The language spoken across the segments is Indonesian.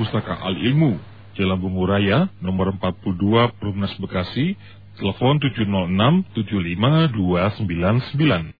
Pustaka Al Ilmu, Jalan Bumbu Raya, nomor 42, Perumnas Bekasi, telepon 706 75299.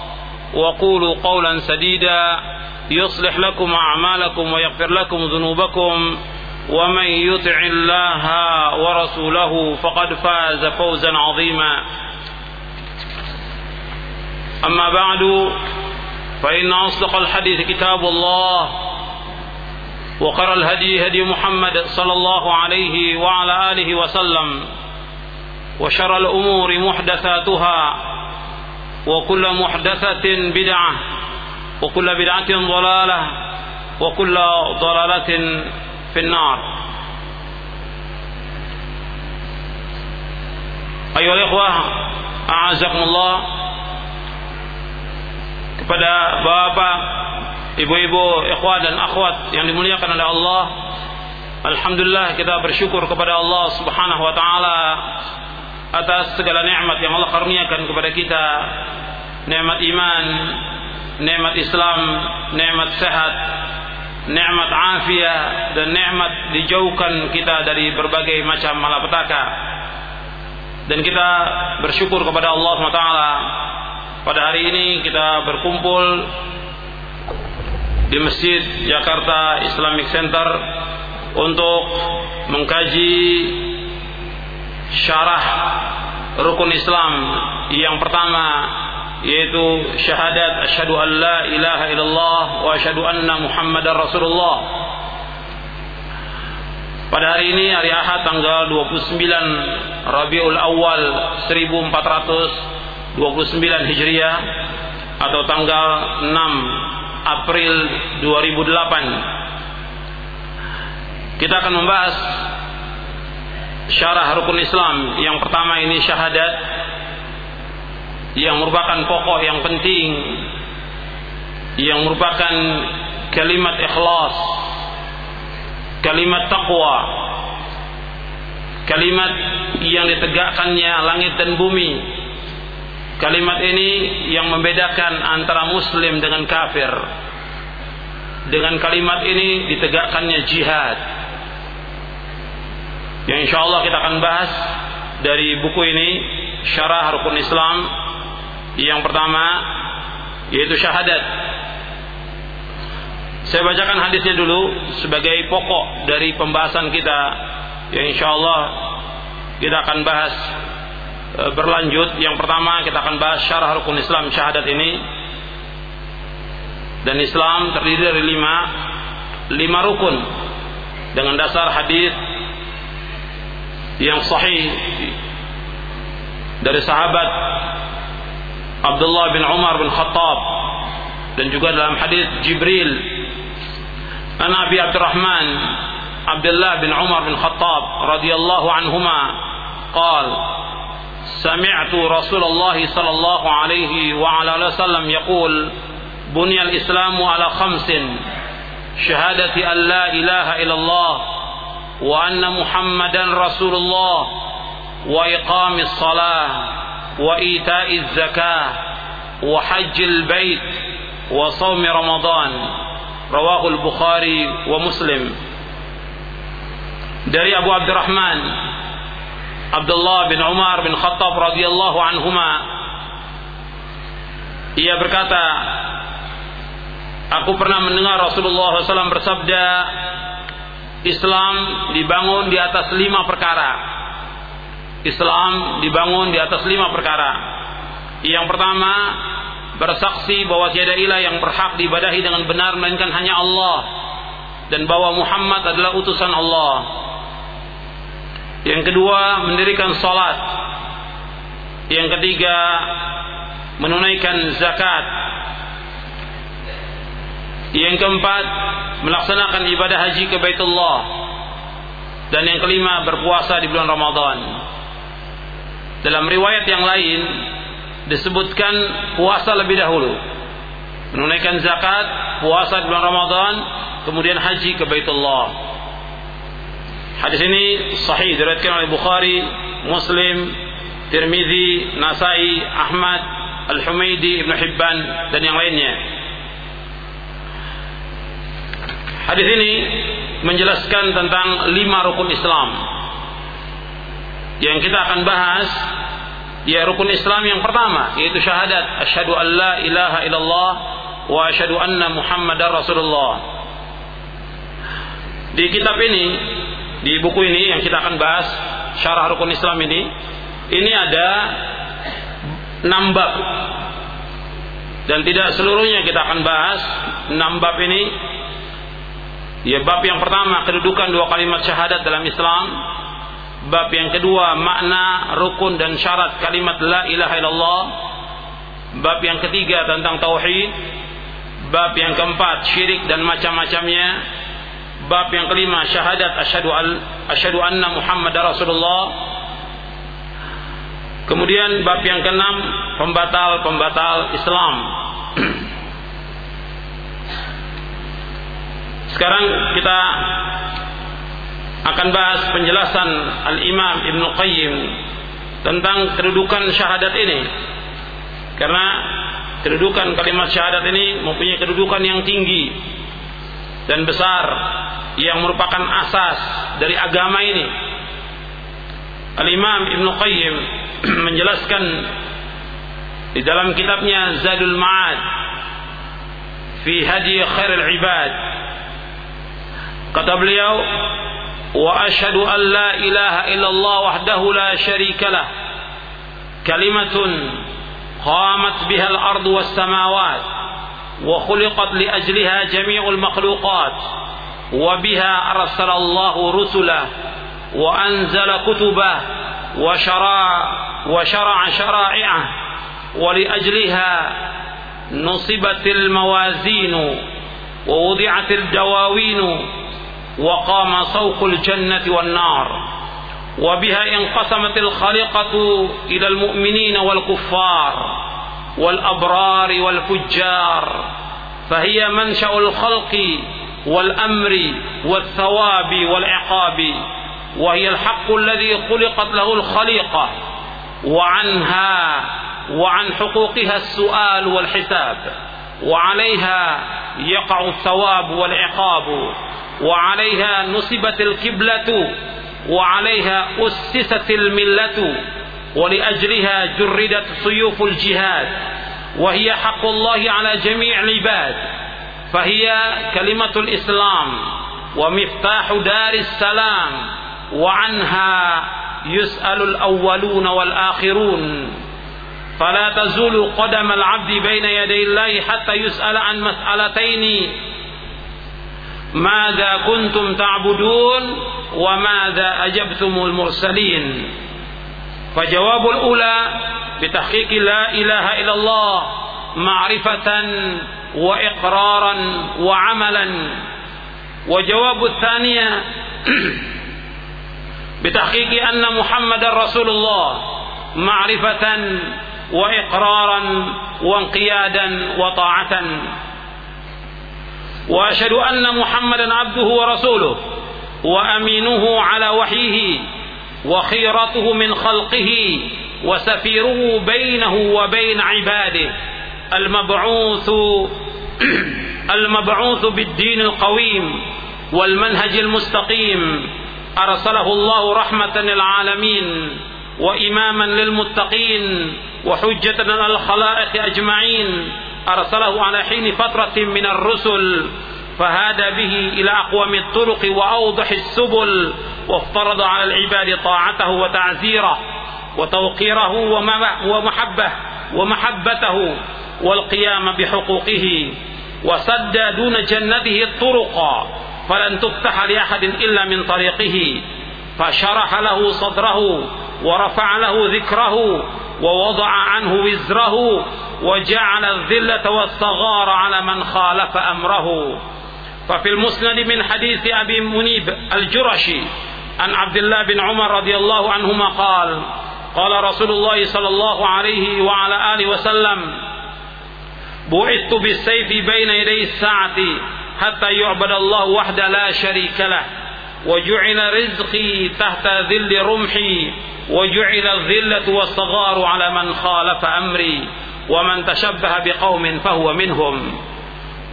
وقولوا قولا سديدا يصلح لكم أعمالكم ويغفر لكم ذنوبكم ومن يطع الله ورسوله فقد فاز فوزا عظيما. أما بعد فإن أصدق الحديث كتاب الله وقرى الهدي هدي محمد صلى الله عليه وعلى آله وسلم وشر الأمور محدثاتها وكل محدثة بدعة وكل بدعة ضلالة وكل ضلالة في النار أيها الإخوة أعزكم الله kepada bapak, ibu-ibu, ikhwah dan akhwat yang dimuliakan oleh Allah Alhamdulillah kita bersyukur kepada Allah Subhanahu wa taala atas segala nikmat yang Allah karuniakan kepada kita. Nikmat iman nikmat Islam nikmat sehat nikmat afiah dan nikmat dijauhkan kita dari berbagai macam malapetaka. Dan kita bersyukur kepada Allah SWT pada hari ini kita berkumpul di Masjid Jakarta Islamic Center untuk mengkaji syarah rukun Islam. Yang pertama yaitu syahadat asyhadu an la ilaha illallah wa asyhadu anna muhammadar rasulullah. Pada hari ini hari Ahad tanggal 29 Rabiul Awal 1429 Hijriah atau tanggal 6 April 2008 kita akan membahas syarah rukun Islam. Yang pertama ini syahadat. Yang merupakan pokok yang penting. Yang merupakan kalimat ikhlas. Kalimat taqwa. Kalimat yang ditegakkannya langit dan bumi. Kalimat ini yang membedakan antara muslim dengan kafir. Dengan kalimat ini ditegakkannya jihad yang insya Allah kita akan bahas dari buku ini Syarah Rukun Islam. Yang pertama yaitu syahadat. Saya bacakan hadisnya dulu sebagai pokok dari pembahasan kita. Yang insya Allah kita akan bahas e, berlanjut. Yang pertama kita akan bahas syarah rukun Islam syahadat ini. Dan Islam terdiri dari lima lima rukun. Dengan dasar hadis yang sahih dari sahabat Abdullah bin Umar bin Khattab dan juga dalam hadis Jibril an Abi Abdurrahman Abdullah bin Umar bin Khattab radhiyallahu anhuma قال سمعت رسول الله صلى الله عليه وعلى اله وسلم يقول بني الاسلام على خمس شهاده الا الله وان محمدا رسول الله واقام الصلاه وايتاء الزكاه وحج البيت وصوم رمضان رواه البخاري ومسلم dari Abu Abdurrahman Abdullah bin Umar bin Khattab radhiyallahu anhuma ia berkata aku pernah mendengar Rasulullah SAW bersabda Islam dibangun di atas lima perkara Islam dibangun di atas lima perkara yang pertama bersaksi bahwa tiada ilah yang berhak diibadahi dengan benar melainkan hanya Allah dan bahwa Muhammad adalah utusan Allah yang kedua, mendirikan salat. Yang ketiga, menunaikan zakat. Yang keempat, melaksanakan ibadah haji ke Baitullah. Dan yang kelima, berpuasa di bulan Ramadan. Dalam riwayat yang lain disebutkan puasa lebih dahulu. Menunaikan zakat, puasa di bulan Ramadan, kemudian haji ke Baitullah. Hadis ini sahih diriwayatkan oleh Bukhari, Muslim, Tirmizi, Nasai, Ahmad, Al-Humaidi, Ibnu Hibban dan yang lainnya. Hadis ini menjelaskan tentang lima rukun Islam. Yang kita akan bahas ya rukun Islam yang pertama yaitu syahadat. Asyhadu an la ilaha illallah wa asyhadu anna muhammadar rasulullah. Di kitab ini di buku ini yang kita akan bahas syarah rukun Islam ini ini ada enam bab. Dan tidak seluruhnya kita akan bahas. Enam bab ini ya bab yang pertama kedudukan dua kalimat syahadat dalam Islam bab yang kedua makna rukun dan syarat kalimat la ilaha illallah bab yang ketiga tentang tauhid bab yang keempat syirik dan macam-macamnya Bab yang kelima syahadat asyhadu al asyhadu anna Muhammad Rasulullah. Kemudian bab yang keenam pembatal-pembatal Islam. Sekarang kita akan bahas penjelasan Al-Imam Ibn Qayyim tentang kedudukan syahadat ini. Karena kedudukan kalimat syahadat ini mempunyai kedudukan yang tinggi dan besar yang merupakan asas dari agama ini. Al-Imam Ibn Qayyim menjelaskan di dalam kitabnya Zadul Ma'ad fi hadi khairul ibad kata beliau wa asyhadu an la ilaha illallah wahdahu la syarika lah kalimatun qamat biha al-ardu was samawat wa khuliqat li ajliha jami'ul makhluqat وبها أرسل الله رسله وأنزل كتبه وشرع وشرع شرائعه ولأجلها نصبت الموازين ووضعت الدواوين وقام صوق الجنة والنار. وبها انقسمت الخليقة إلى المؤمنين والكفار والأبرار والفجار. فهي منشأ الخلق والأمر والثواب والعقاب. وهي الحق الذي خلقت له الخليقة. وعنها وعن حقوقها السؤال والحساب. وعليها يقع الثواب والعقاب وعليها نصبت الكبلة وعليها أسست الملة ولأجلها جردت سيوف الجهاد وهي حق الله على جميع العباد فهي كلمة الإسلام ومفتاح دار السلام وعنها يسأل الأولون والآخرون. فلا تزول قدم العبد بين يدي الله حتى يسأل عن مسألتين. ماذا كنتم تعبدون وماذا أجبتم المرسلين؟ فجواب الأولى بتحقيق لا إله إلا الله معرفة وإقرارا وعملا. وجواب الثانية بتحقيق أن محمد رسول الله معرفة وإقرارا وانقيادا وطاعة. وأشهد أن محمدا عبده ورسوله وأمينه على وحيه وخيرته من خلقه وسفيره بينه وبين عباده. المبعوث المبعوث بالدين القويم والمنهج المستقيم. أرسله الله رحمة للعالمين. وإماما للمتقين وحجة على الخلائق أجمعين أرسله على حين فترة من الرسل فهدى به إلى أقوم الطرق وأوضح السبل وافترض على العباد طاعته وتعزيره وتوقيره ومحبه ومحبته والقيام بحقوقه وسد دون جنته الطرق فلن تفتح لأحد إلا من طريقه فشرح له صدره ورفع له ذكره ووضع عنه وزره وجعل الذلة والصغار على من خالف أمره. ففي المسند من حديث أبي منيب الجرشي عن عبد الله بن عمر رضي الله عنهما قال قال رسول الله صلى الله عليه وعلى آله وسلم بعثت بالسيف بين يدي الساعة حتى يعبد الله وحده لا شريك له وجعل رزقي تحت ذل رمحي وجعل الذلة والصغار على من خالف أمري ومن تشبه بقوم فهو منهم.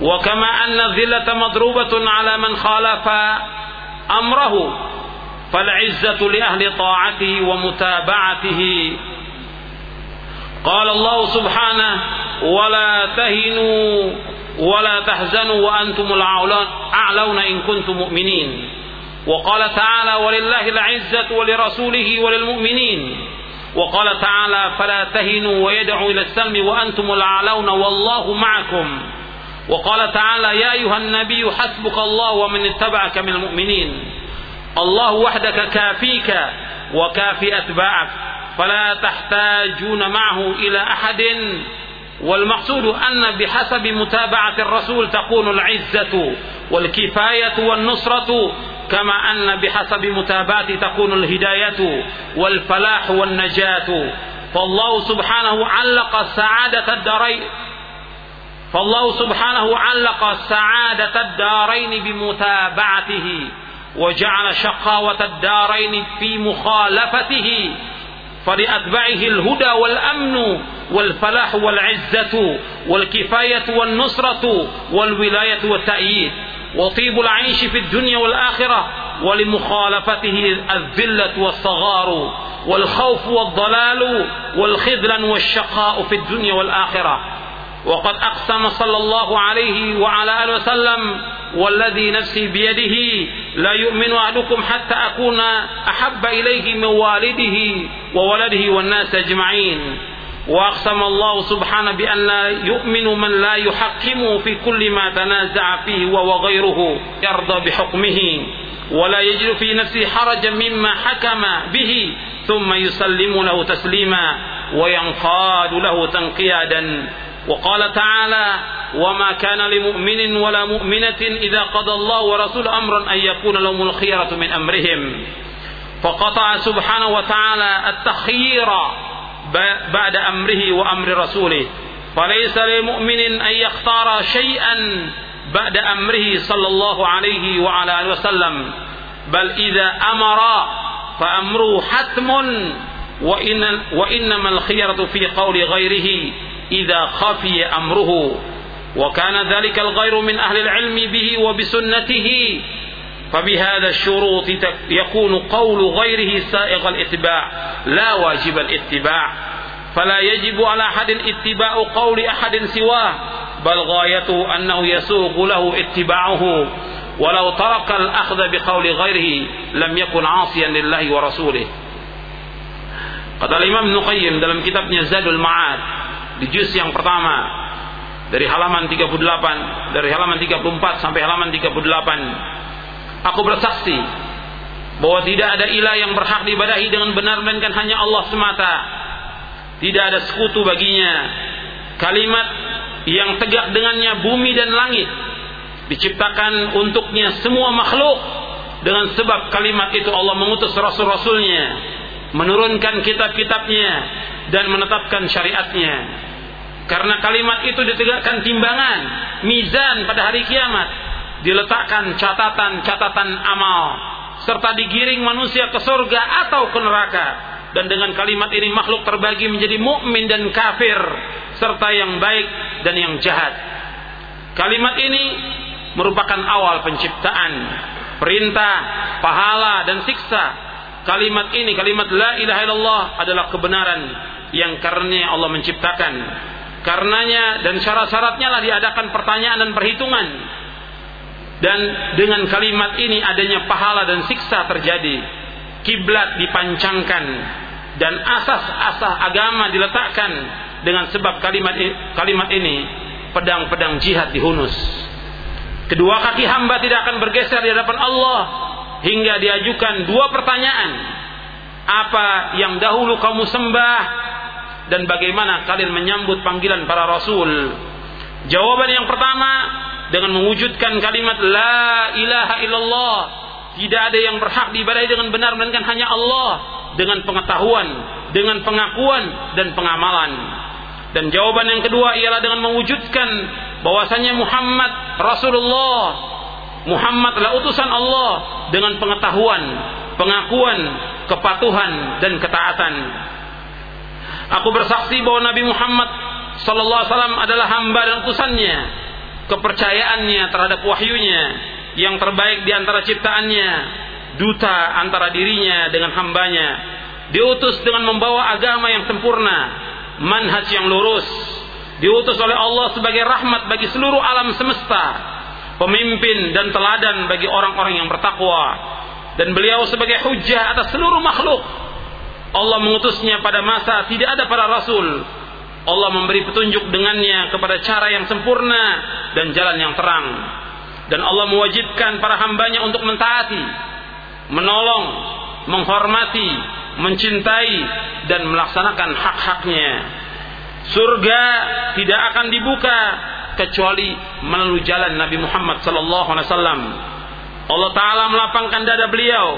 وكما أن الذلة مضروبة على من خالف أمره فالعزة لأهل طاعته ومتابعته. قال الله سبحانه ولا تهنوا ولا تحزنوا وأنتم الأعلون إن كنتم مؤمنين. وقال تعالى ولله العزة ولرسوله وللمؤمنين. وقال تعالى فلا تهنوا ويدعوا إلى السلم وأنتم الأعلون والله معكم. وقال تعالى يا أيها النبي حسبك الله ومن اتبعك من المؤمنين. الله وحدك كافيك وكافي أتباعك. فلا تحتاجون معه إلى أحد. والمقصود أن بحسب متابعة الرسول تكون العزة والكفاية والنصرة كما أن بحسب متابعة تكون الهداية والفلاح والنجاة. فالله سبحانه علق سعادة الدارين. فالله سبحانه علق سعادة الدارين بمتابعته وجعل شقاوة الدارين في مخالفته. فلأتباعه الهدى والأمن والفلاح والعزة والكفاية والنصرة والولاية والتأييد. وطيب العيش في الدنيا والآخرة ولمخالفته الذلة والصغار والخوف والضلال والخذلان والشقاء في الدنيا والآخرة. وقد أقسم صلى الله عليه وعلى آله وسلم والذي نفسي بيده لا يؤمن أحدكم حتى أكون أحب إليه من والده وولده والناس أجمعين. وأقسم الله سبحانه بأن لا يؤمن من لا يحكم في كل ما تنازع فيه وهو غيره يرضى بحكمه ولا يجد في نفسه حرجا مما حكم به ثم يسلم له تسليما وينقاد له تنقيادا. وقال تعالى وما كان لمؤمن ولا مؤمنة إذا قضى الله ورسول أمرا أن يكون لهم الخيرة من أمرهم. فقطع سبحانه وتعالى التخيير بعد أمره وأمر رسوله فليس لمؤمن أن يختار شيئا بعد أمره صلى الله عليه وعلى آله وسلم بل إذا أمر فأمره حتم وإن وإنما الخيرة في قول غيره إذا خفي أمره وكان ذلك الغير من أهل العلم به وبسنته فبهذا الشروط يكون قول غيره سائغ الاتباع لا واجب الاتباع. فلا يجب على أحد اتباع قول أحد سواه بل غايته أنه يسوق له اتباعه. ولو ترك الأخذ بقول غيره لم يكن عاصيا لله ورسوله. Kata Imam Ibn Qayyim dalam kitabnya Zadul Ma'ad di juz yang pertama dari halaman 38 dari halaman 34 sampai halaman 38 Aku bersaksi bahwa tidak ada ilah yang berhak diibadahi dengan benar melainkan hanya Allah semata. Tidak ada sekutu baginya. Kalimat yang tegak dengannya bumi dan langit diciptakan untuknya semua makhluk dengan sebab kalimat itu Allah mengutus rasul-rasulnya menurunkan kitab-kitabnya dan menetapkan syariatnya. Karena kalimat itu ditegakkan timbangan, mizan pada hari kiamat, diletakkan catatan-catatan amal serta digiring manusia ke surga atau ke neraka. Dan dengan kalimat ini makhluk terbagi menjadi mukmin dan kafir serta yang baik dan yang jahat. Kalimat ini merupakan awal penciptaan, perintah, pahala dan siksa. Kalimat ini, kalimat la ilaha illallah adalah kebenaran yang karenanya Allah menciptakan. Karenanya dan syarat-syaratnya lah diadakan pertanyaan dan perhitungan dan dengan kalimat ini adanya pahala dan siksa terjadi. Kiblat dipancangkan dan asas-asas agama diletakkan dengan sebab kalimat kalimat ini pedang-pedang jihad dihunus. Kedua kaki hamba tidak akan bergeser di hadapan Allah hingga diajukan dua pertanyaan. Apa yang dahulu kamu sembah dan bagaimana kalian menyambut panggilan para rasul? Jawaban yang pertama dengan mewujudkan kalimat la ilaha illallah tidak ada yang berhak diibadahi dengan benar melainkan hanya Allah dengan pengetahuan, dengan pengakuan dan pengamalan. Dan jawaban yang kedua ialah dengan mewujudkan bahwasanya Muhammad Rasulullah Muhammad adalah utusan Allah dengan pengetahuan, pengakuan, kepatuhan dan ketaatan. Aku bersaksi bahwa Nabi Muhammad sallallahu alaihi wasallam adalah hamba dan utusannya kepercayaannya terhadap wahyunya yang terbaik di antara ciptaannya duta antara dirinya dengan hambanya diutus dengan membawa agama yang sempurna manhaj yang lurus diutus oleh Allah sebagai rahmat bagi seluruh alam semesta pemimpin dan teladan bagi orang-orang yang bertakwa dan beliau sebagai hujah atas seluruh makhluk. Allah mengutusnya pada masa tidak ada para rasul Allah memberi petunjuk dengannya kepada cara yang sempurna dan jalan yang terang. Dan Allah mewajibkan para hambanya untuk mentaati, menolong, menghormati, mencintai, dan melaksanakan hak-haknya. Surga tidak akan dibuka kecuali melalui jalan Nabi Muhammad wasallam. Allah taala melapangkan dada beliau,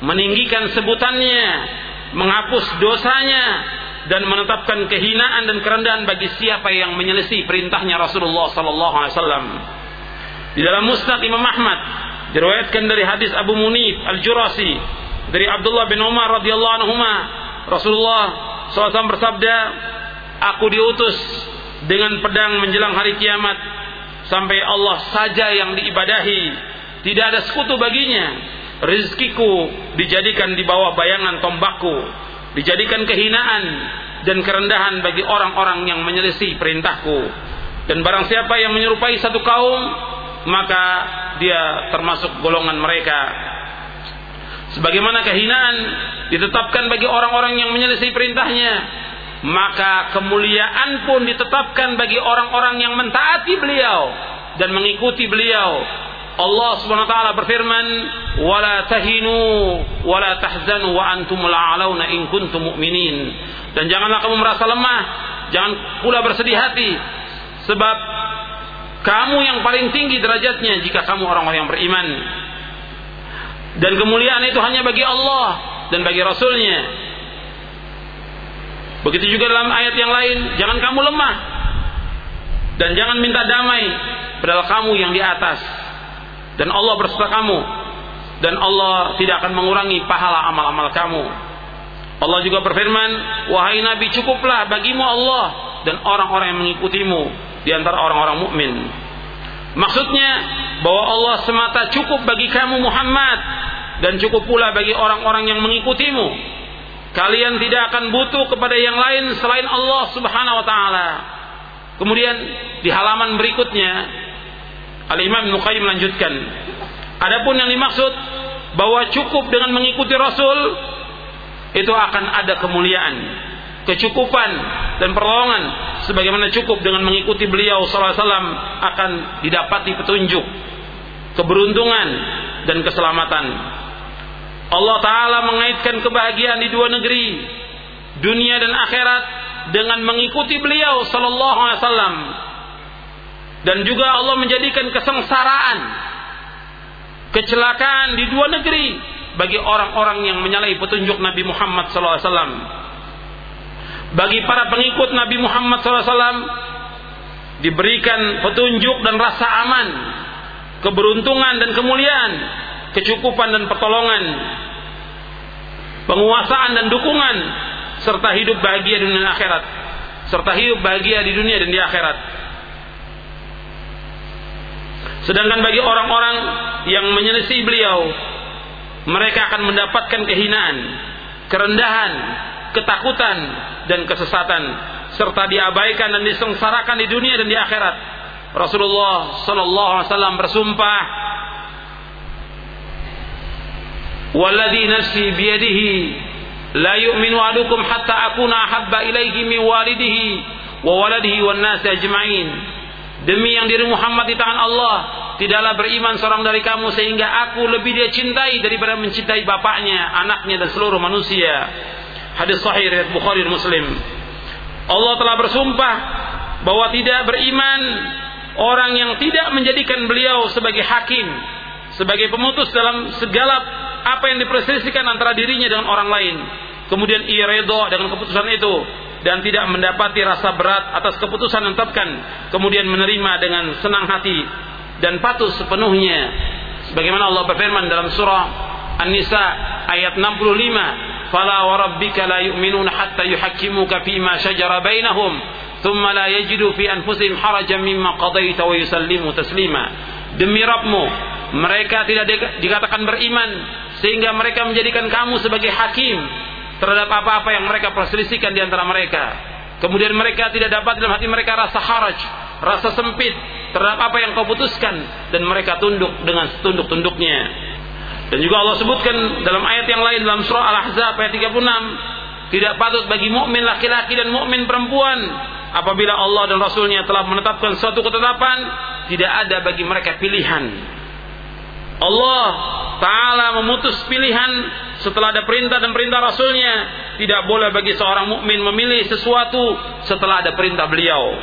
meninggikan sebutannya, menghapus dosanya dan menetapkan kehinaan dan kerendahan bagi siapa yang menyelesaikan perintahnya Rasulullah sallallahu alaihi wasallam. Di dalam Musnad Imam Ahmad diriwayatkan dari hadis Abu Munif Al-Jurasi dari Abdullah bin Umar radhiyallahu anhu Rasulullah SAW bersabda, "Aku diutus dengan pedang menjelang hari kiamat sampai Allah saja yang diibadahi, tidak ada sekutu baginya. Rizkiku dijadikan di bawah bayangan tombakku." Dijadikan kehinaan dan kerendahan bagi orang-orang yang menyelisih perintahku. Dan barang siapa yang menyerupai satu kaum maka dia termasuk golongan mereka. Sebagaimana kehinaan ditetapkan bagi orang-orang yang menyelisih perintahnya maka kemuliaan pun ditetapkan bagi orang-orang yang mentaati beliau dan mengikuti beliau Allah Subhanahu wa taala berfirman, "Wala tahinu wala tahzanu wa antumul a'launa in kuntum mu'minin." Dan janganlah kamu merasa lemah, jangan pula bersedih hati sebab kamu yang paling tinggi derajatnya jika kamu orang-orang yang beriman. Dan kemuliaan itu hanya bagi Allah dan bagi Rasulnya. Begitu juga dalam ayat yang lain, jangan kamu lemah dan jangan minta damai padahal kamu yang di atas dan Allah berserta kamu dan Allah tidak akan mengurangi pahala amal-amal kamu. Allah juga berfirman, "Wahai Nabi, cukuplah bagimu Allah dan orang-orang yang mengikutimu di antara orang-orang mukmin." Maksudnya bahwa Allah semata cukup bagi kamu Muhammad dan cukup pula bagi orang-orang yang mengikutimu. Kalian tidak akan butuh kepada yang lain selain Allah Subhanahu wa taala. Kemudian di halaman berikutnya Al-Imam Ibnu melanjutkan, adapun yang dimaksud bahwa cukup dengan mengikuti Rasul itu akan ada kemuliaan, kecukupan dan pertolongan sebagaimana cukup dengan mengikuti beliau sallallahu alaihi wasallam akan didapati petunjuk, keberuntungan dan keselamatan. Allah taala mengaitkan kebahagiaan di dua negeri, dunia dan akhirat dengan mengikuti beliau sallallahu alaihi wasallam dan juga Allah menjadikan kesengsaraan, kecelakaan di dua negeri bagi orang-orang yang menyalahi petunjuk Nabi Muhammad SAW. Bagi para pengikut Nabi Muhammad SAW diberikan petunjuk dan rasa aman, keberuntungan dan kemuliaan, kecukupan dan pertolongan, penguasaan dan dukungan, serta hidup bahagia di dunia akhirat, serta hidup bahagia di dunia dan di akhirat. Sedangkan bagi orang-orang yang menyelisih beliau, mereka akan mendapatkan kehinaan, kerendahan, ketakutan, dan kesesatan, serta diabaikan dan disengsarakan di dunia dan di akhirat. Rasulullah Sallallahu Alaihi Wasallam bersumpah, "Walladhi nafsi biyadihi la yu'minu adukum hatta akuna ahabba ilaihi min walidihi wa waladihi wan nasi ajma'in." Demi yang diri Muhammad di tangan Allah, tidaklah beriman seorang dari kamu sehingga aku lebih dia cintai daripada mencintai bapaknya, anaknya dan seluruh manusia. Hadis sahih riwayat Bukhari dan Muslim. Allah telah bersumpah bahwa tidak beriman orang yang tidak menjadikan beliau sebagai hakim, sebagai pemutus dalam segala apa yang diperselisihkan antara dirinya dengan orang lain. Kemudian ia redha dengan keputusan itu dan tidak mendapati rasa berat atas keputusan yang tetapkan kemudian menerima dengan senang hati dan patuh sepenuhnya. Sebagaimana Allah berfirman dalam surah An-Nisa ayat 65 fala warabbika la yu'minuna hatta yuhakkimuka fima shajara bainahum thumma la yajidu fi anfusihim harajan mimma qadaita wa yusallimu taslima. Demi Rabbmu mereka tidak dikatakan beriman sehingga mereka menjadikan kamu sebagai hakim terhadap apa-apa yang mereka perselisihkan di antara mereka. Kemudian mereka tidak dapat dalam hati mereka rasa haraj, rasa sempit terhadap apa yang kau putuskan dan mereka tunduk dengan setunduk-tunduknya. Dan juga Allah sebutkan dalam ayat yang lain dalam surah Al-Ahzab ayat 36, tidak patut bagi mukmin laki-laki dan mukmin perempuan apabila Allah dan Rasulnya telah menetapkan suatu ketetapan, tidak ada bagi mereka pilihan. Allah Ta'ala memutus pilihan setelah ada perintah dan perintah Rasulnya. Tidak boleh bagi seorang mukmin memilih sesuatu setelah ada perintah beliau.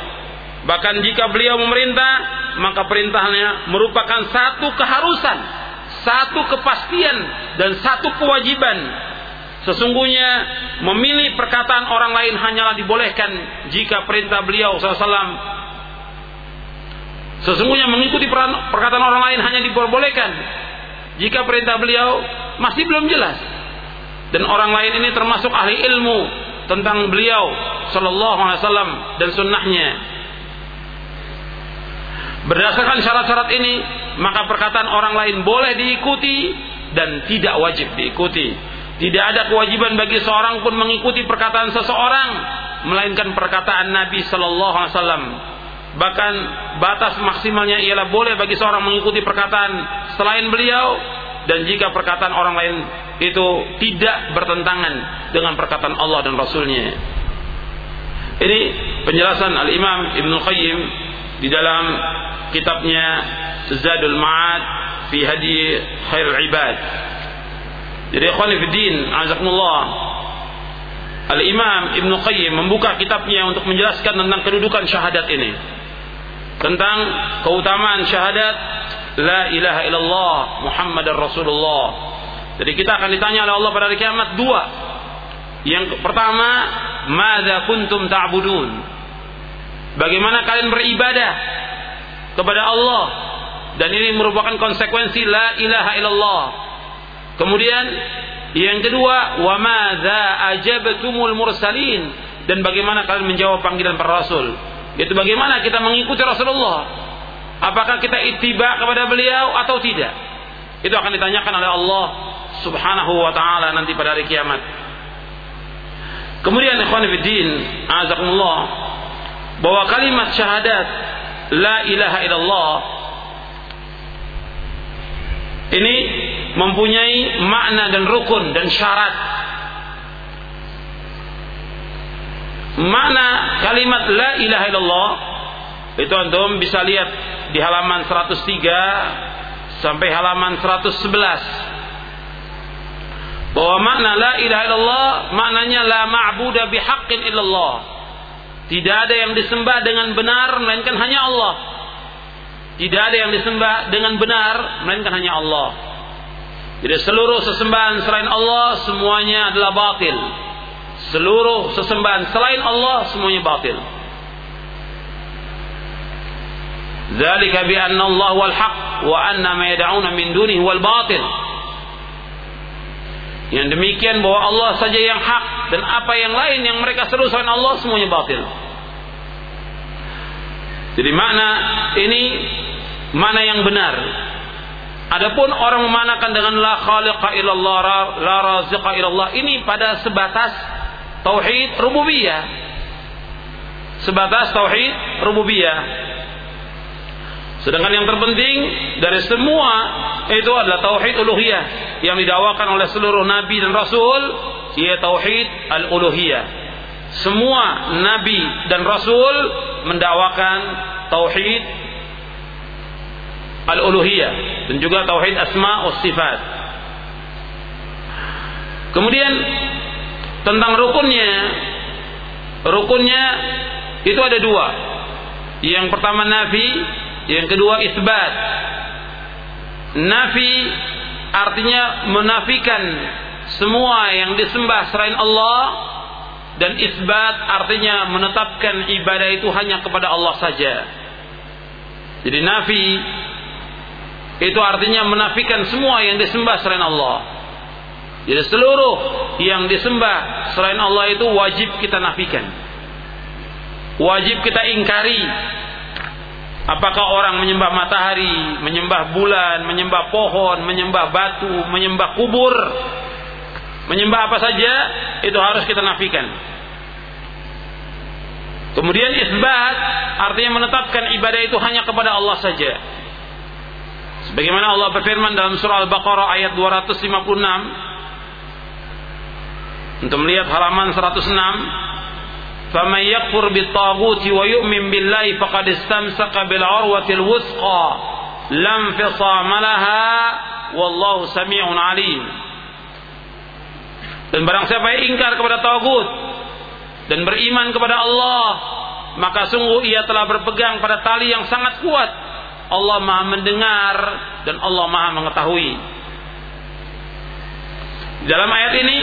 Bahkan jika beliau memerintah maka perintahnya merupakan satu keharusan satu kepastian dan satu kewajiban. Sesungguhnya memilih perkataan orang lain hanyalah dibolehkan jika perintah beliau SAW Sesungguhnya mengikuti perkataan orang lain hanya diperbolehkan jika perintah beliau masih belum jelas. Dan orang lain ini termasuk ahli ilmu tentang beliau sallallahu alaihi wasallam dan sunnahnya. Berdasarkan syarat-syarat ini, maka perkataan orang lain boleh diikuti dan tidak wajib diikuti. Tidak ada kewajiban bagi seorang pun mengikuti perkataan seseorang melainkan perkataan Nabi sallallahu alaihi wasallam. Bahkan batas maksimalnya ialah boleh bagi seorang mengikuti perkataan selain beliau dan jika perkataan orang lain itu tidak bertentangan dengan perkataan Allah dan Rasulnya. Ini penjelasan Al-Imam Ibn Qayyim di dalam kitabnya Zadul Ma'ad fi Hadi Khair Ibad. Jadi ikhwani fi din, azakumullah. Al-Imam Ibn Qayyim membuka kitabnya untuk menjelaskan tentang kedudukan syahadat ini tentang keutamaan syahadat la ilaha illallah Muhammadar Rasulullah. Jadi kita akan ditanya oleh Allah pada hari kiamat dua. Yang pertama, madza kuntum ta'budun? Bagaimana kalian beribadah kepada Allah? Dan ini merupakan konsekuensi la ilaha illallah. Kemudian yang kedua, wa madza ajabtumul mursalin? Dan bagaimana kalian menjawab panggilan para rasul? Itu bagaimana kita mengikuti Rasulullah. Apakah kita ittiba kepada beliau atau tidak? Itu akan ditanyakan oleh Allah Subhanahu wa taala nanti pada hari kiamat. Kemudian ikhwan fillah, azakumullah bahwa kalimat syahadat la ilaha illallah ini mempunyai makna dan rukun dan syarat Mana kalimat la ilaha illallah itu antum bisa lihat di halaman 103 sampai halaman 111 bahwa makna la ilaha illallah maknanya la ma'budu bihaqqin illallah. Tidak ada yang disembah dengan benar melainkan hanya Allah. Tidak ada yang disembah dengan benar melainkan hanya Allah. Jadi seluruh sesembahan selain Allah semuanya adalah batil. Seluruh sesembahan selain Allah semuanya batil. Dzalika bi anna Allah wal haq wa anna ma yad'una min dunihi wal batil. Yang demikian bahwa Allah saja yang hak dan apa yang lain yang mereka seru selain Allah semuanya batil. Jadi makna ini mana yang benar. Adapun orang memanakan dengan la khaliqa illallah la raziqa illallah ini pada sebatas tauhid rububiyah. Sebatas tauhid rububiyah. Sedangkan yang terpenting dari semua itu adalah tauhid uluhiyah yang didawakan oleh seluruh nabi dan rasul yaitu tauhid al-uluhiyah. Semua nabi dan rasul mendakwakan tauhid al-uluhiyah dan juga tauhid asma wa sifat. Kemudian tentang rukunnya, rukunnya itu ada dua. Yang pertama nafi, yang kedua isbat. Nafi artinya menafikan semua yang disembah selain Allah dan isbat artinya menetapkan ibadah itu hanya kepada Allah saja. Jadi nafi itu artinya menafikan semua yang disembah selain Allah. Jadi seluruh yang disembah selain Allah itu wajib kita nafikan. Wajib kita ingkari. Apakah orang menyembah matahari, menyembah bulan, menyembah pohon, menyembah batu, menyembah kubur, menyembah apa saja, itu harus kita nafikan. Kemudian isbat artinya menetapkan ibadah itu hanya kepada Allah saja. Sebagaimana Allah berfirman dalam surah Al-Baqarah ayat 256 untuk melihat halaman 106 فمن يكفر بالطاغوت ويؤمن بالله فقد استمسك بالعروة الوثقى لا انفصام لها والله سميع عليم dan barang siapa yang ingkar kepada tagut dan beriman kepada Allah maka sungguh ia telah berpegang pada tali yang sangat kuat Allah Maha mendengar dan Allah Maha mengetahui dalam ayat ini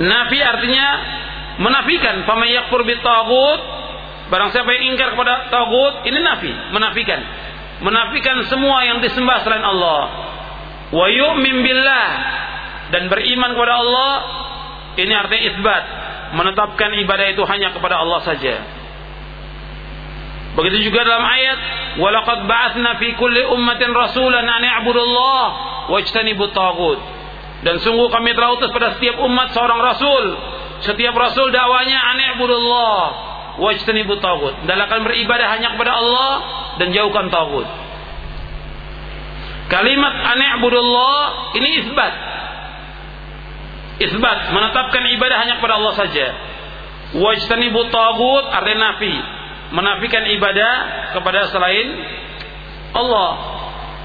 nafi artinya menafikan. Faman yakfur tagut barang siapa yang ingkar kepada tagut ini nafi menafikan. Menafikan semua yang disembah selain Allah. Wa yu'min billah dan beriman kepada Allah ini artinya isbat. Menetapkan ibadah itu hanya kepada Allah saja. Begitu juga dalam ayat walaqad ba'atsna fi kulli ummatin rasulan an i'budullah wajtanibut tagut dan sungguh kami telah utus pada setiap umat seorang rasul setiap rasul dakwanya ani'budullah wajtanibut tagut. Dan akan beribadah hanya kepada Allah dan jauhkan tagut. Kalimat ani'budullah ini isbat. Isbat menetapkan ibadah hanya kepada Allah saja. Wajtanibut tagut artinya nafi, menafikan ibadah kepada selain Allah.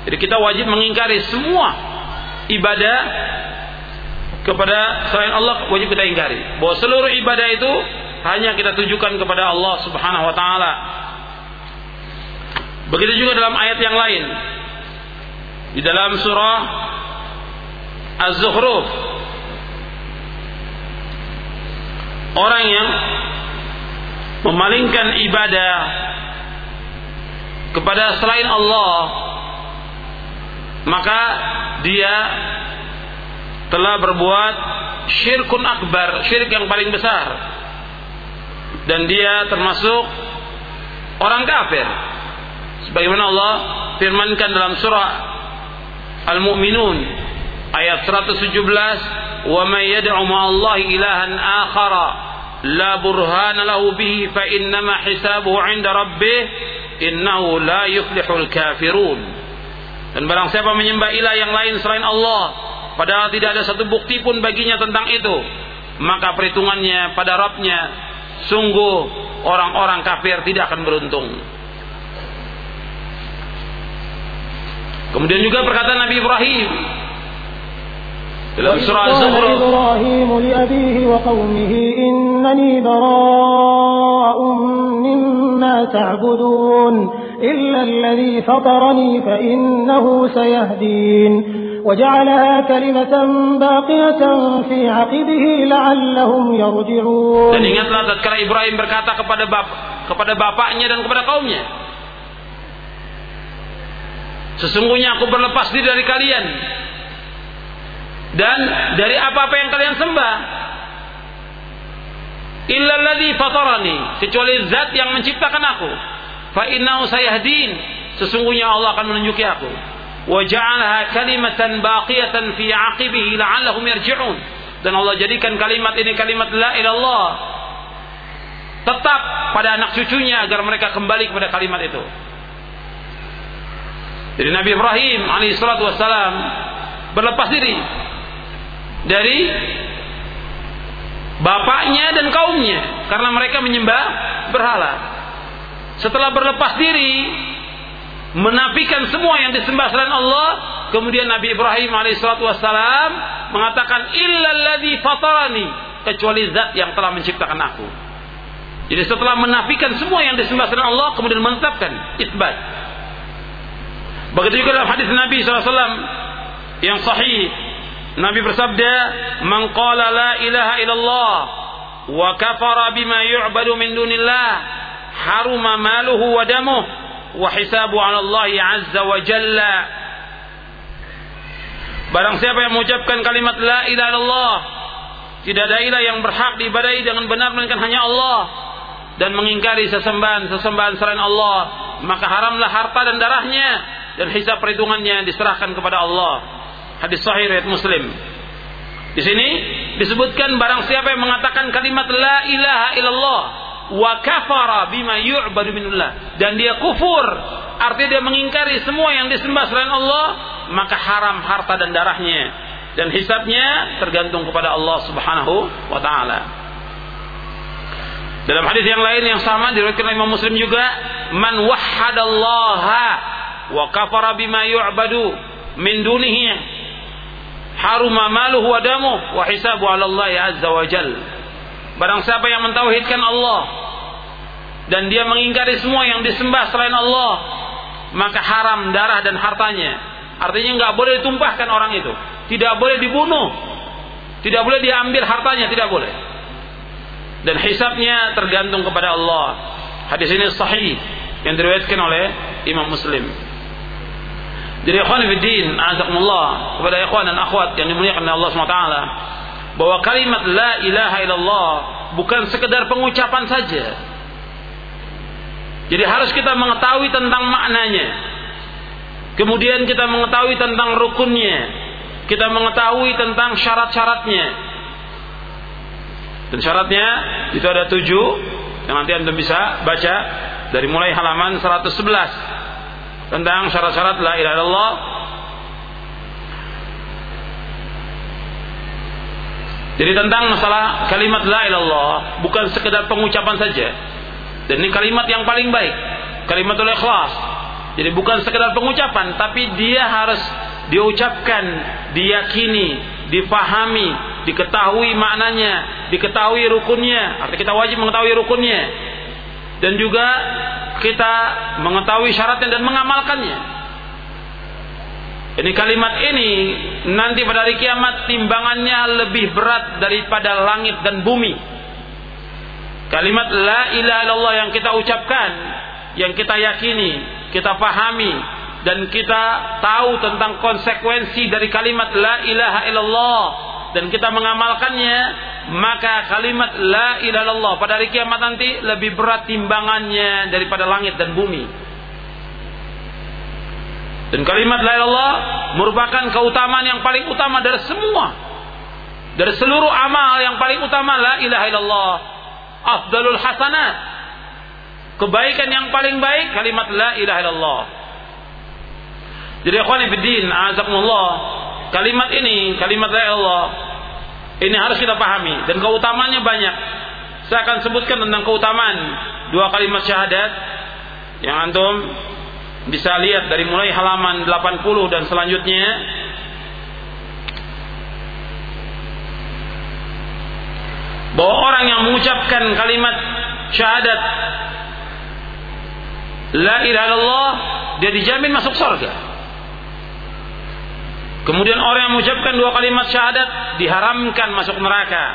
Jadi kita wajib mengingkari semua ibadah kepada selain Allah wajib kita ingkari bahwa seluruh ibadah itu hanya kita tujukan kepada Allah Subhanahu wa taala. Begitu juga dalam ayat yang lain. Di dalam surah Az-Zukhruf orang yang memalingkan ibadah kepada selain Allah maka dia telah berbuat syirkun akbar, syirik yang paling besar. Dan dia termasuk orang kafir. Sebagaimana Allah firmankan dalam surah Al-Mu'minun ayat 117, "Wa may yad'u ma'allahi ilahan akhara la burhana lahu bihi fa innama hisabuhu 'inda rabbih innahu la yuflihul kafirun." Dan barang siapa menyembah ilah yang lain selain Allah Padahal tidak ada satu bukti pun baginya tentang itu. Maka perhitungannya pada Rabbnya sungguh orang-orang kafir tidak akan beruntung. Kemudian juga perkataan Nabi Ibrahim الأسرع الزخرف إبراهيم لأبيه وقومه إنني براء مما تعبدون إلا الذي فطرني فإنه سيهدين وجعلها كلمة باقية في عقبه لعلهم يرجعون Dan ingatlah tatkala Ibrahim berkata kepada bap kepada bapaknya dan kepada kaumnya Sesungguhnya aku berlepas diri dari kalian dan dari apa-apa yang kalian sembah. Illa alladhi fatarani, kecuali zat yang menciptakan aku. Fa innahu sayahdin, sesungguhnya Allah akan menunjuki aku. Wa ja'alaha kalimatan baqiyatan fi 'aqibihi la'allahum yarji'un. Dan Allah jadikan kalimat ini kalimat la ilallah tetap pada anak cucunya agar mereka kembali kepada kalimat itu. Jadi Nabi Ibrahim alaihissalatu wassalam berlepas diri dari bapaknya dan kaumnya karena mereka menyembah berhala. Setelah berlepas diri menafikan semua yang disembah selain Allah, kemudian Nabi Ibrahim alaihissalatu wassalam mengatakan illalladzi fatarani kecuali zat yang telah menciptakan aku. Jadi setelah menafikan semua yang disembah selain Allah kemudian menetapkan isbat. Begitu juga dalam hadis Nabi SAW yang sahih Nabi bersabda, "Man qala la ilaha illallah wa kafara bima yu'badu min dunillah, haruma maluhu wa damuh wa hisabu 'ala Allah azza wa jalla." Barang siapa yang mengucapkan kalimat la ilaha illallah, tidak ada ilah yang berhak diibadahi dengan benar melainkan hanya Allah dan mengingkari sesembahan-sesembahan selain Allah, maka haramlah harta dan darahnya dan hisab perhitungannya diserahkan kepada Allah. Hadis sahih riwayat Muslim. Di sini disebutkan barang siapa yang mengatakan kalimat la ilaha illallah wa kafara bima yu'badu minullah dan dia kufur artinya dia mengingkari semua yang disembah selain Allah maka haram harta dan darahnya dan hisabnya tergantung kepada Allah Subhanahu wa taala. Dalam hadis yang lain yang sama diriwayatkan Imam Muslim juga, man wahhadallaha wa kafara bima yu'badu min dunihi haruma maluhu wa damuh wa hisabu 'ala Allah azza wa jal. Barang siapa yang mentauhidkan Allah dan dia mengingkari semua yang disembah selain Allah, maka haram darah dan hartanya. Artinya nggak boleh ditumpahkan orang itu, tidak boleh dibunuh, tidak boleh diambil hartanya, tidak boleh dan hisabnya tergantung kepada Allah. Hadis ini sahih yang diriwayatkan oleh Imam Muslim. Jadi ikhwan fillah, azakumullah kepada ikhwan dan akhwat yang dimuliakan oleh Allah SWT bahwa kalimat la ilaha illallah bukan sekedar pengucapan saja. Jadi harus kita mengetahui tentang maknanya. Kemudian kita mengetahui tentang rukunnya. Kita mengetahui tentang syarat-syaratnya dan syaratnya itu ada tujuh yang nanti anda bisa baca dari mulai halaman 111 tentang syarat-syarat la ilaha illallah Jadi tentang masalah kalimat la ilallah bukan sekedar pengucapan saja. Dan ini kalimat yang paling baik. Kalimat oleh ikhlas. Jadi bukan sekedar pengucapan tapi dia harus diucapkan, diyakini, difahami, diketahui maknanya, diketahui rukunnya. Artinya kita wajib mengetahui rukunnya. Dan juga kita mengetahui syaratnya dan mengamalkannya. Ini kalimat ini nanti pada hari kiamat timbangannya lebih berat daripada langit dan bumi. Kalimat la ilaha illallah yang kita ucapkan, yang kita yakini, kita pahami dan kita tahu tentang konsekuensi dari kalimat la ilaha illallah dan kita mengamalkannya maka kalimat la ilaha illallah pada hari kiamat nanti lebih berat timbangannya daripada langit dan bumi. Dan kalimat la ilallah merupakan keutamaan yang paling utama dari semua dari seluruh amal yang paling utama la ilaha illallah afdalul hasanat. Kebaikan yang paling baik kalimat la ilaha illallah. Jadi ikhwan fillah azakumullah Kalimat ini, kalimat la Allah, ini harus kita pahami. Dan keutamanya banyak. Saya akan sebutkan tentang keutamaan. Dua kalimat syahadat. Yang antum bisa lihat dari mulai halaman 80 dan selanjutnya. Bahwa orang yang mengucapkan kalimat syahadat la ilaha illallah dia dijamin masuk surga Kemudian orang yang mengucapkan dua kalimat syahadat diharamkan masuk neraka.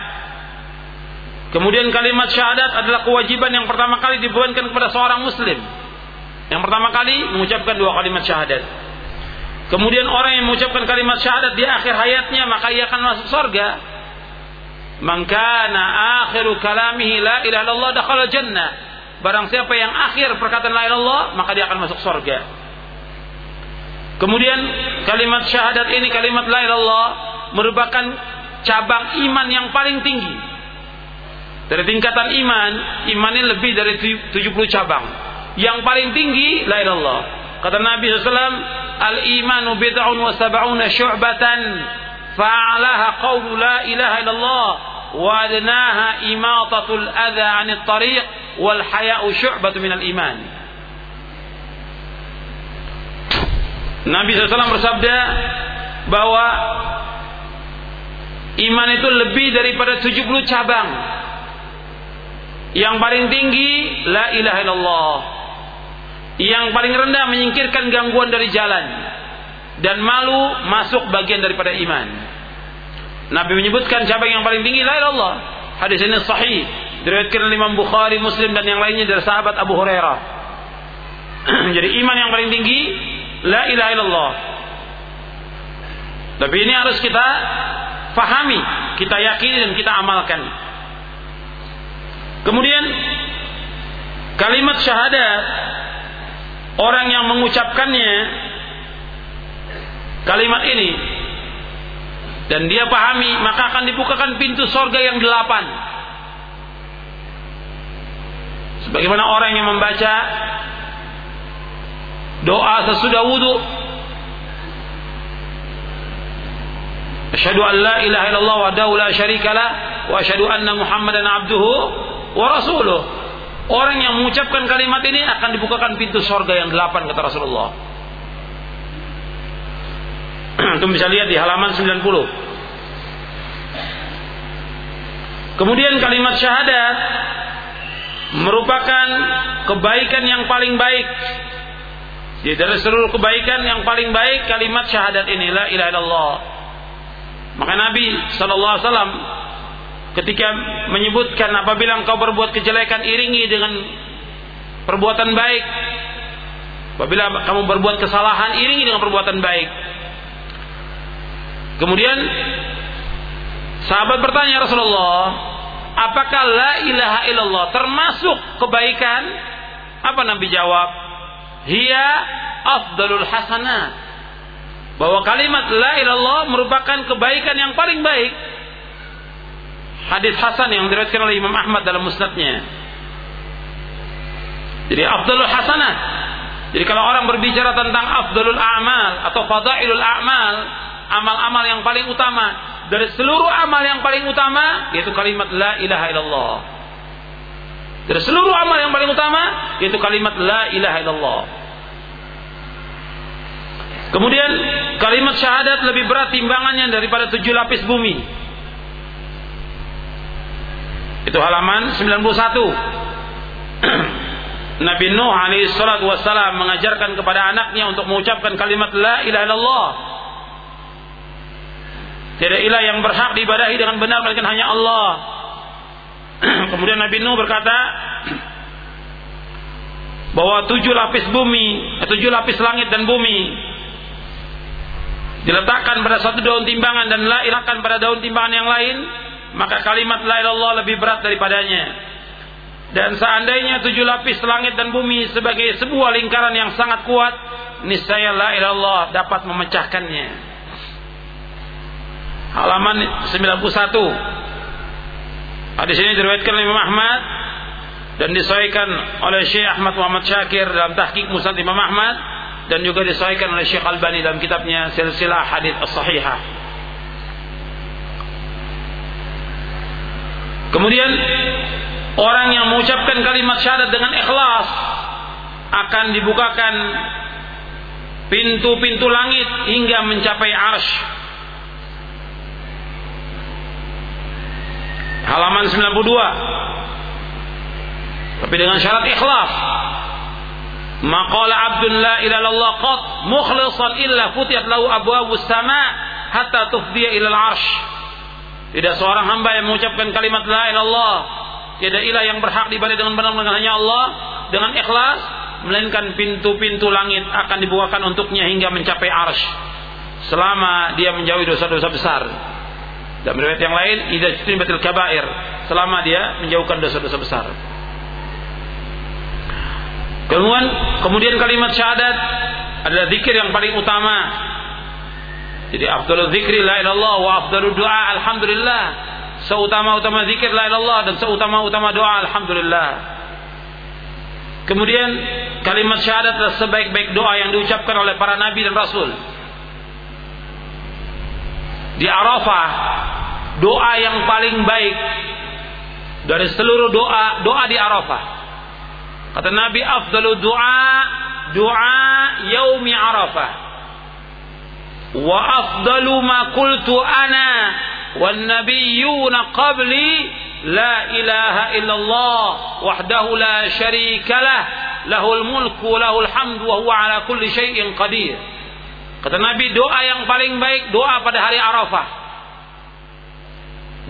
Kemudian kalimat syahadat adalah kewajiban yang pertama kali dibebankan kepada seorang muslim. Yang pertama kali mengucapkan dua kalimat syahadat. Kemudian orang yang mengucapkan kalimat syahadat di akhir hayatnya maka ia akan masuk surga. Mangkana akhiru kalamihi la ilaha illallah dakhala jannah. Barang siapa yang akhir perkataan la ilaha maka dia akan masuk surga. Kemudian kalimat syahadat ini kalimat la ilallah merupakan cabang iman yang paling tinggi. Dari tingkatan iman, iman ini lebih dari 70 cabang. Yang paling tinggi la ilallah. Kata Nabi SAW, Al-imanu bid'un wa sab'una syu'batan fa'alaha qawlu la ilaha illallah wa adnaha imatatul adha 'anil tariq wal haya'u syu'batu minal iman. Nabi SAW bersabda bahwa iman itu lebih daripada 70 cabang. Yang paling tinggi la ilaha illallah. Yang paling rendah menyingkirkan gangguan dari jalan dan malu masuk bagian daripada iman. Nabi menyebutkan cabang yang paling tinggi la ilallah. Hadis ini sahih diriwayatkan oleh Imam Bukhari, Muslim dan yang lainnya dari sahabat Abu Hurairah. Jadi iman yang paling tinggi La ilaha illallah. Tapi ini harus kita fahami, kita yakini dan kita amalkan. Kemudian kalimat syahadat orang yang mengucapkannya kalimat ini dan dia pahami maka akan dibukakan pintu sorga yang delapan sebagaimana orang yang membaca doa sesudah wudhu Asyhadu an la ilaha illallah wa la syarika la wa asyhadu anna Muhammadan abduhu wa rasuluh. Orang yang mengucapkan kalimat ini akan dibukakan pintu sorga yang delapan kata Rasulullah. Itu bisa lihat di halaman 90. Kemudian kalimat syahadat merupakan kebaikan yang paling baik di dari seluruh kebaikan yang paling baik kalimat syahadat ini la ilaha illallah. Maka Nabi wasallam ketika menyebutkan apabila engkau berbuat kejelekan iringi dengan perbuatan baik. Apabila kamu berbuat kesalahan iringi dengan perbuatan baik. Kemudian sahabat bertanya Rasulullah, apakah la ilaha illallah termasuk kebaikan? Apa Nabi jawab? Hiya afdalul hasanat. Bahwa kalimat la ilallah merupakan kebaikan yang paling baik. Hadis Hasan yang diriwayatkan oleh Imam Ahmad dalam musnadnya. Jadi afdalul hasanat. Jadi kalau orang berbicara tentang afdalul a'mal atau fadailul a'mal, amal-amal yang paling utama dari seluruh amal yang paling utama yaitu kalimat la ilaha illallah. Dari seluruh amal yang paling utama yaitu kalimat la ilaha illallah. Kemudian kalimat syahadat lebih berat timbangannya daripada tujuh lapis bumi. Itu halaman 91. Nabi Nuh alaihi salatu wassalam mengajarkan kepada anaknya untuk mengucapkan kalimat la ilaha illallah. Tidak ilah yang berhak diibadahi dengan benar melainkan hanya Allah. Kemudian Nabi Nuh berkata bahwa tujuh lapis bumi, tujuh lapis langit dan bumi diletakkan pada satu daun timbangan dan la ilakan pada daun timbangan yang lain, maka kalimat la ilallah lebih berat daripadanya. Dan seandainya tujuh lapis langit dan bumi sebagai sebuah lingkaran yang sangat kuat, niscaya la ilallah dapat memecahkannya. Halaman 91 Hadis ini diriwayatkan oleh Imam Ahmad dan disesuaikan oleh Syekh Ahmad Muhammad Syakir dalam tahqiq Musnad Imam Ahmad dan juga disesuaikan oleh Syekh Albani dalam kitabnya Silsilah Hadis As-Sahihah. Kemudian orang yang mengucapkan kalimat syahadat dengan ikhlas akan dibukakan pintu-pintu langit hingga mencapai arsh halaman 92 tapi dengan syarat ikhlas Maqala abdun la ilaha illallah qat mukhlishan illa futihat lahu abwabus sama hatta tufdiya ila al-arsh. Tidak seorang hamba yang mengucapkan kalimat la ilaha illallah, tiada ilah yang berhak diibadai dengan benar dengan hanya Allah dengan ikhlas, melainkan pintu-pintu langit akan dibukakan untuknya hingga mencapai arsh. Selama dia menjauhi dosa-dosa besar. Dan riwayat yang lain, idza batil kabair, selama dia menjauhkan dosa-dosa besar. Kemudian, kemudian kalimat syahadat adalah zikir yang paling utama. Jadi afdalul zikri la ilallah wa afdalul doa alhamdulillah. Seutama-utama zikir la ilallah dan seutama-utama doa alhamdulillah. Kemudian kalimat syahadat adalah sebaik-baik doa yang diucapkan oleh para nabi dan rasul. Di Arafah doa yang paling baik dari seluruh doa doa di Arafah Kata Nabi afdalu doa doa yaumi Arafah. Wa afdalu ma qultu ana wan nabiyyuna qabli la ilaha illallah wahdahu la syarika lah lahul mulku lahul hamdu wa huwa ala kulli syai'in qadir. Kata Nabi doa yang paling baik doa pada hari Arafah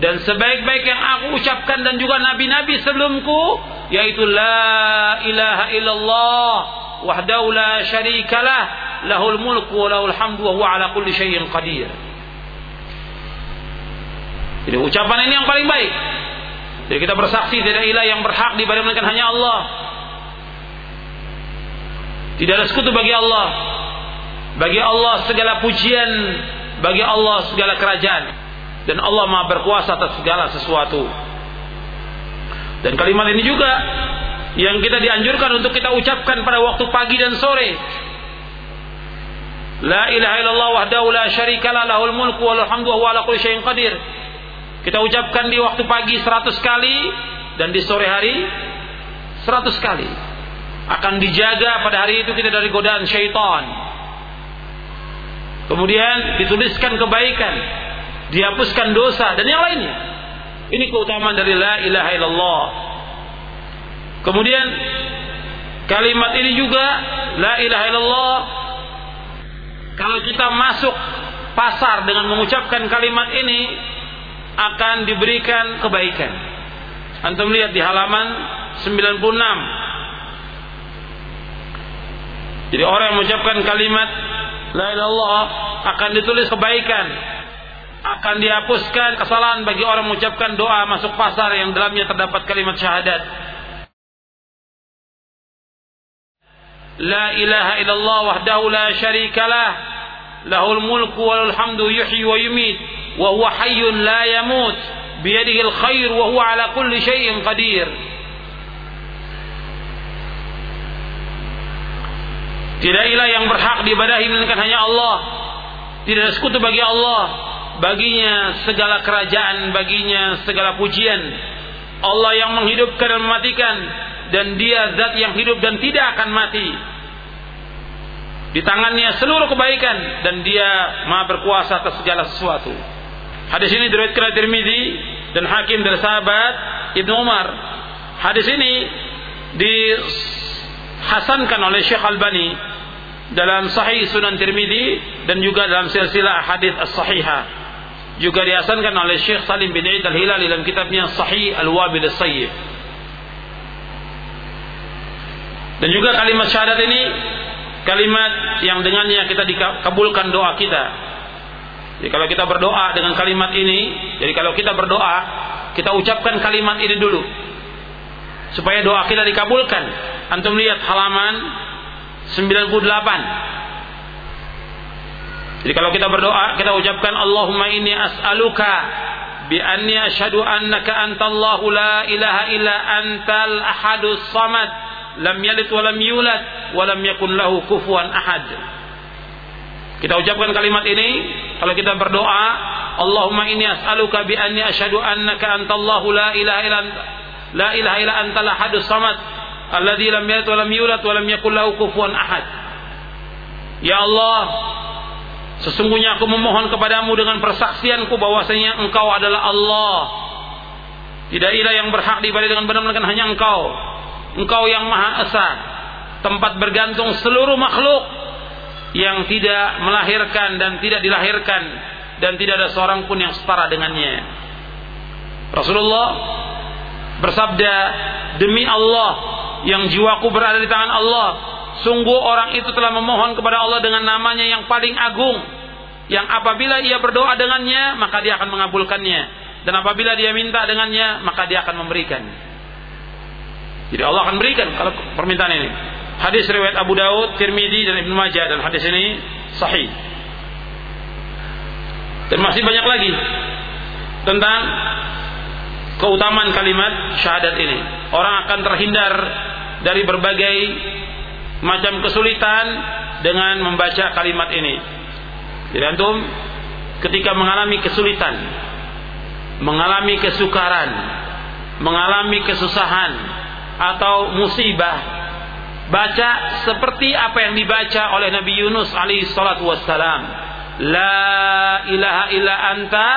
dan sebaik-baik yang aku ucapkan dan juga nabi-nabi sebelumku yaitu la ilaha illallah wahdahu la syarikalah lahul mulku wa lahul hamdu wa huwa ala kulli syai'in qadir. Jadi ucapan ini yang paling baik. Jadi kita bersaksi tidak ilah yang berhak dibandingkan hanya Allah. Tidak ada sekutu bagi Allah. Bagi Allah segala pujian, bagi Allah segala kerajaan dan Allah Maha berkuasa atas segala sesuatu. Dan kalimat ini juga yang kita dianjurkan untuk kita ucapkan pada waktu pagi dan sore. La ilaha illallah wahdahu la syarikalah lahul mulku wa hamdu wa ala kulli qadir. Kita ucapkan di waktu pagi 100 kali dan di sore hari 100 kali. Akan dijaga pada hari itu tidak dari godaan syaitan. Kemudian dituliskan kebaikan dihapuskan dosa dan yang lainnya. Ini keutamaan dari la ilaha illallah. Kemudian kalimat ini juga la ilaha illallah kalau kita masuk pasar dengan mengucapkan kalimat ini akan diberikan kebaikan. Antum lihat di halaman 96. Jadi orang yang mengucapkan kalimat la ilaha illallah akan ditulis kebaikan akan dihapuskan kesalahan bagi orang mengucapkan doa masuk pasar yang dalamnya terdapat kalimat syahadat. La ilaha illallah wahdahu la syarikalah lahul mulku walul hamdu yuhyi wa yumit wa huwa hayyun la yamut biyadihi khair wa huwa ala kulli syai'in qadir. Tidak ilah yang berhak diibadahi melainkan hanya Allah. Tidak ada sekutu bagi Allah baginya segala kerajaan, baginya segala pujian. Allah yang menghidupkan dan mematikan dan dia zat yang hidup dan tidak akan mati. Di tangannya seluruh kebaikan dan dia Maha berkuasa atas segala sesuatu. Hadis ini diriwayatkan oleh Tirmizi dan Hakim dari sahabat Ibnu Umar. Hadis ini dihasankan oleh Syekh Albani dalam Sahih Sunan Tirmizi dan juga dalam silsilah hadis as-sahihah juga diasankan oleh Syekh Salim bin Eid al-Hilali dalam kitabnya Sahih Al-Wabil As-Sayyib. Dan juga kalimat syahadat ini kalimat yang dengannya kita dikabulkan doa kita. Jadi kalau kita berdoa dengan kalimat ini, jadi kalau kita berdoa, kita ucapkan kalimat ini dulu. Supaya doa kita dikabulkan. Antum lihat halaman 98 jadi kalau kita berdoa, kita ucapkan Allahumma inni as'aluka bi anni asyhadu annaka antallahu la ilaha illa antal ahadus samad lam yalid wa lam yulad wa lam yakun lahu kufuwan ahad. Kita ucapkan kalimat ini kalau kita berdoa, Allahumma inni as'aluka bi anni asyhadu annaka antallahu la ilaha illa la ilaha illa antal ahadus samad alladzi lam yalid wa lam yulad wa lam yakul lahu kufuwan ahad. Ya Allah, Sesungguhnya aku memohon kepadamu dengan persaksianku bahwasanya engkau adalah Allah. Tidak ilah yang berhak diibadai dengan benar-benar hanya engkau. Engkau yang maha esa. tempat bergantung seluruh makhluk yang tidak melahirkan dan tidak dilahirkan dan tidak ada seorang pun yang setara dengannya. Rasulullah bersabda, "Demi Allah yang jiwaku berada di tangan Allah, sungguh orang itu telah memohon kepada Allah dengan namanya yang paling agung, yang apabila ia berdoa dengannya, maka dia akan mengabulkannya, dan apabila dia minta dengannya, maka dia akan memberikan." Jadi Allah akan berikan kalau permintaan ini. Hadis riwayat Abu Daud, Tirmidzi dan Ibnu Majah dan hadis ini sahih. Dan masih banyak lagi tentang keutamaan kalimat syahadat ini. Orang akan terhindar dari berbagai macam kesulitan dengan membaca kalimat ini. Jadi antum ketika mengalami kesulitan, mengalami kesukaran, mengalami kesusahan atau musibah, baca seperti apa yang dibaca oleh Nabi Yunus alaihi salatu wassalam. La ilaha illa anta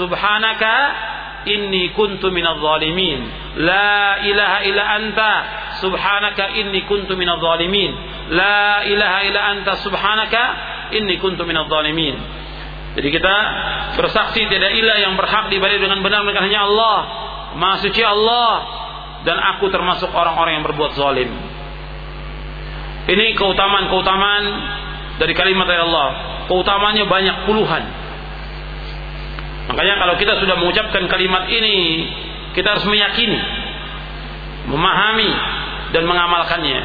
subhanaka inni kuntu minadh zalimin. La ilaha illa anta subhanaka inni kuntu minadh zalimin. La ilaha illa anta subhanaka inni kuntu minadh zalimin. Jadi kita bersaksi tidak ilah yang berhak diibadahi dengan benar melainkan hanya Allah. Maha suci Allah dan aku termasuk orang-orang yang berbuat zalim. Ini keutamaan-keutamaan dari kalimat dari Allah. Keutamanya banyak puluhan. Makanya kalau kita sudah mengucapkan kalimat ini, kita harus meyakini, memahami dan mengamalkannya.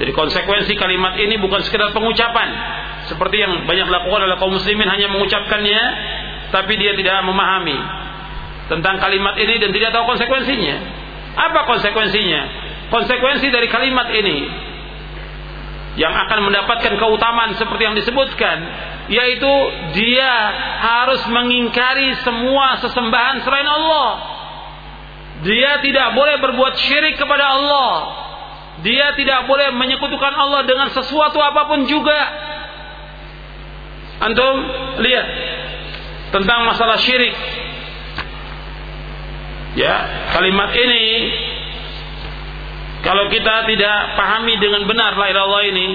Jadi konsekuensi kalimat ini bukan sekedar pengucapan seperti yang banyak dilakukan oleh kaum muslimin hanya mengucapkannya tapi dia tidak memahami tentang kalimat ini dan tidak tahu konsekuensinya. Apa konsekuensinya? Konsekuensi dari kalimat ini yang akan mendapatkan keutamaan seperti yang disebutkan yaitu dia harus mengingkari semua sesembahan selain Allah. Dia tidak boleh berbuat syirik kepada Allah. Dia tidak boleh menyekutukan Allah dengan sesuatu apa pun juga. Antum lihat tentang masalah syirik. Ya kalimat ini kalau kita tidak pahami dengan benar la ilaha ini,